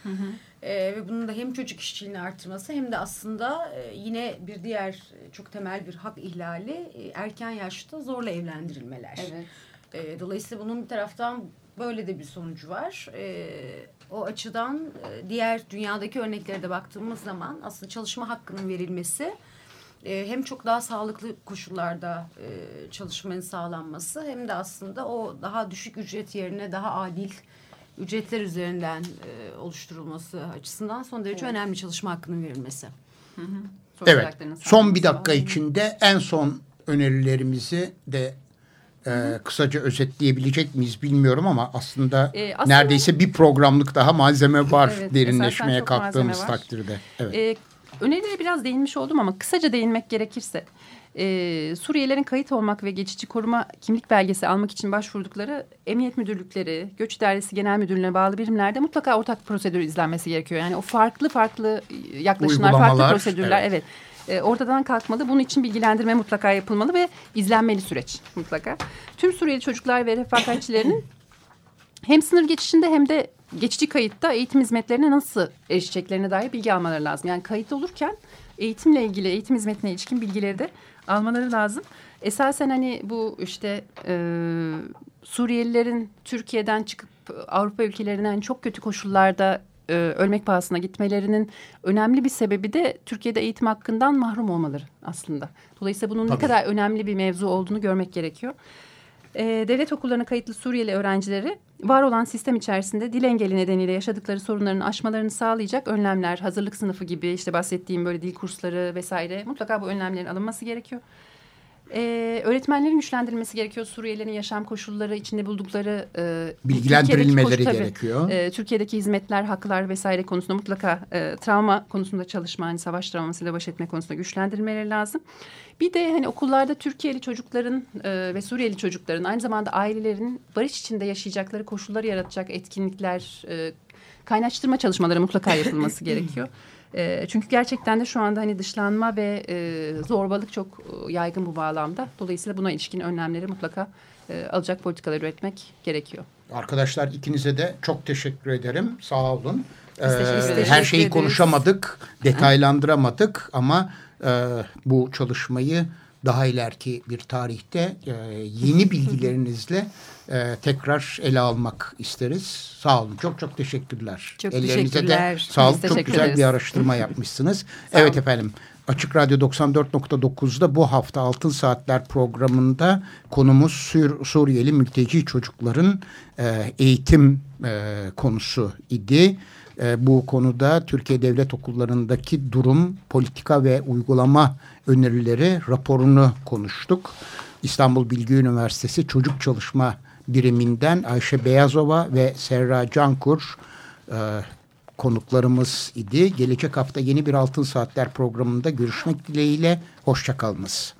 E, ve bunun da hem çocuk işçiliğini artırması hem de aslında e, yine bir diğer e, çok temel bir hak ihlali e, erken yaşta zorla evlendirilmeler. Evet. E, dolayısıyla bunun bir taraftan böyle de bir sonucu var. E, o açıdan e, diğer dünyadaki örneklere de baktığımız zaman aslında çalışma hakkının verilmesi e, hem çok daha sağlıklı koşullarda e, çalışmanın sağlanması hem de aslında o daha düşük ücret yerine daha adil ücretler üzerinden e, oluşturulması açısından son derece önemli çalışma hakkının verilmesi. Sosyal Evet. haklarının Son bir dakika var. içinde en son önerilerimizi de e, kısaca özetleyebilecek miyiz bilmiyorum ama aslında, E, aslında- neredeyse bir programlık daha malzeme var Evet, derinleşmeye kalktığımız var. takdirde. Evet. E, önerilere biraz değinmiş oldum ama kısaca değinmek gerekirse e, Suriyelilerin kayıt olmak ve geçici koruma kimlik belgesi almak için başvurdukları emniyet müdürlükleri, göç idaresi genel müdürlüğüne bağlı birimlerde mutlaka ortak prosedür izlenmesi gerekiyor. Yani o farklı farklı yaklaşımlar, farklı prosedürler evet. evet. E, ortadan kalkmalı. Bunun için bilgilendirme mutlaka yapılmalı ve izlenmeli süreç mutlaka. Tüm Suriyeli çocuklar ve refakatçilerinin hem sınır geçişinde hem de geçici kayıtta eğitim hizmetlerine nasıl erişeceklerine dair bilgi almaları lazım. Yani kayıt olurken eğitimle ilgili, eğitim hizmetine ilişkin bilgileri de almaları lazım. Esasen hani bu işte e, Suriyelilerin Türkiye'den çıkıp Avrupa ülkelerinden çok kötü koşullarda e, ölmek pahasına gitmelerinin önemli bir sebebi de Türkiye'de eğitim hakkından mahrum olmaları aslında. Dolayısıyla bunun Tabii. ne kadar önemli bir mevzu olduğunu görmek gerekiyor. E, devlet okullarına kayıtlı Suriyeli öğrencileri var olan sistem içerisinde dil engeli nedeniyle yaşadıkları sorunların aşmalarını sağlayacak önlemler, hazırlık sınıfı gibi işte bahsettiğim böyle dil kursları vesaire mutlaka bu önlemlerin alınması gerekiyor. Ee, öğretmenlerin güçlendirilmesi gerekiyor. Suriyelilerin yaşam koşulları içinde buldukları e, Bilgilendirilmeleri Türkiye'deki koş- tabii, gerekiyor. e, Türkiye'deki hizmetler, haklar vesaire konusunda mutlaka e, travma konusunda çalışma, hani savaş travmasıyla baş etme konusunda güçlendirmeleri lazım. Bir de hani okullarda Türkiye'li çocukların e, ve Suriyeli çocukların aynı zamanda ailelerin barış içinde yaşayacakları koşulları yaratacak etkinlikler, e, kaynaştırma çalışmaları mutlaka yapılması gerekiyor. E, çünkü gerçekten de şu anda hani dışlanma ve e, zorbalık çok e, yaygın bu bağlamda. Dolayısıyla buna ilişkin önlemleri mutlaka e, alacak politikalar üretmek gerekiyor. Arkadaşlar ikinize de çok teşekkür ederim. Sağ olun. Ee, her şeyi ederiz. konuşamadık, detaylandıramadık ama e, bu çalışmayı daha ileriki bir tarihte e, yeni bilgilerinizle e, tekrar ele almak isteriz. Sağ olun. Çok çok teşekkürler. Çok Ellerinize teşekkürler. de sağlık. Çok güzel ederiz. bir araştırma yapmışsınız. evet efendim. Açık Radyo 94.9'da bu hafta Altın Saatler programında konumuz Sur Suriyeli mülteci çocukların e, eğitim e, konusu idi. E, bu konuda Türkiye Devlet Okullarındaki durum, politika ve uygulama önerileri raporunu konuştuk. İstanbul Bilgi Üniversitesi Çocuk Çalışma Biriminden Ayşe Beyazova ve Serra Cankur e, konuklarımız idi. Gelecek hafta yeni bir Altın Saatler programında görüşmek dileğiyle. Hoşçakalınız.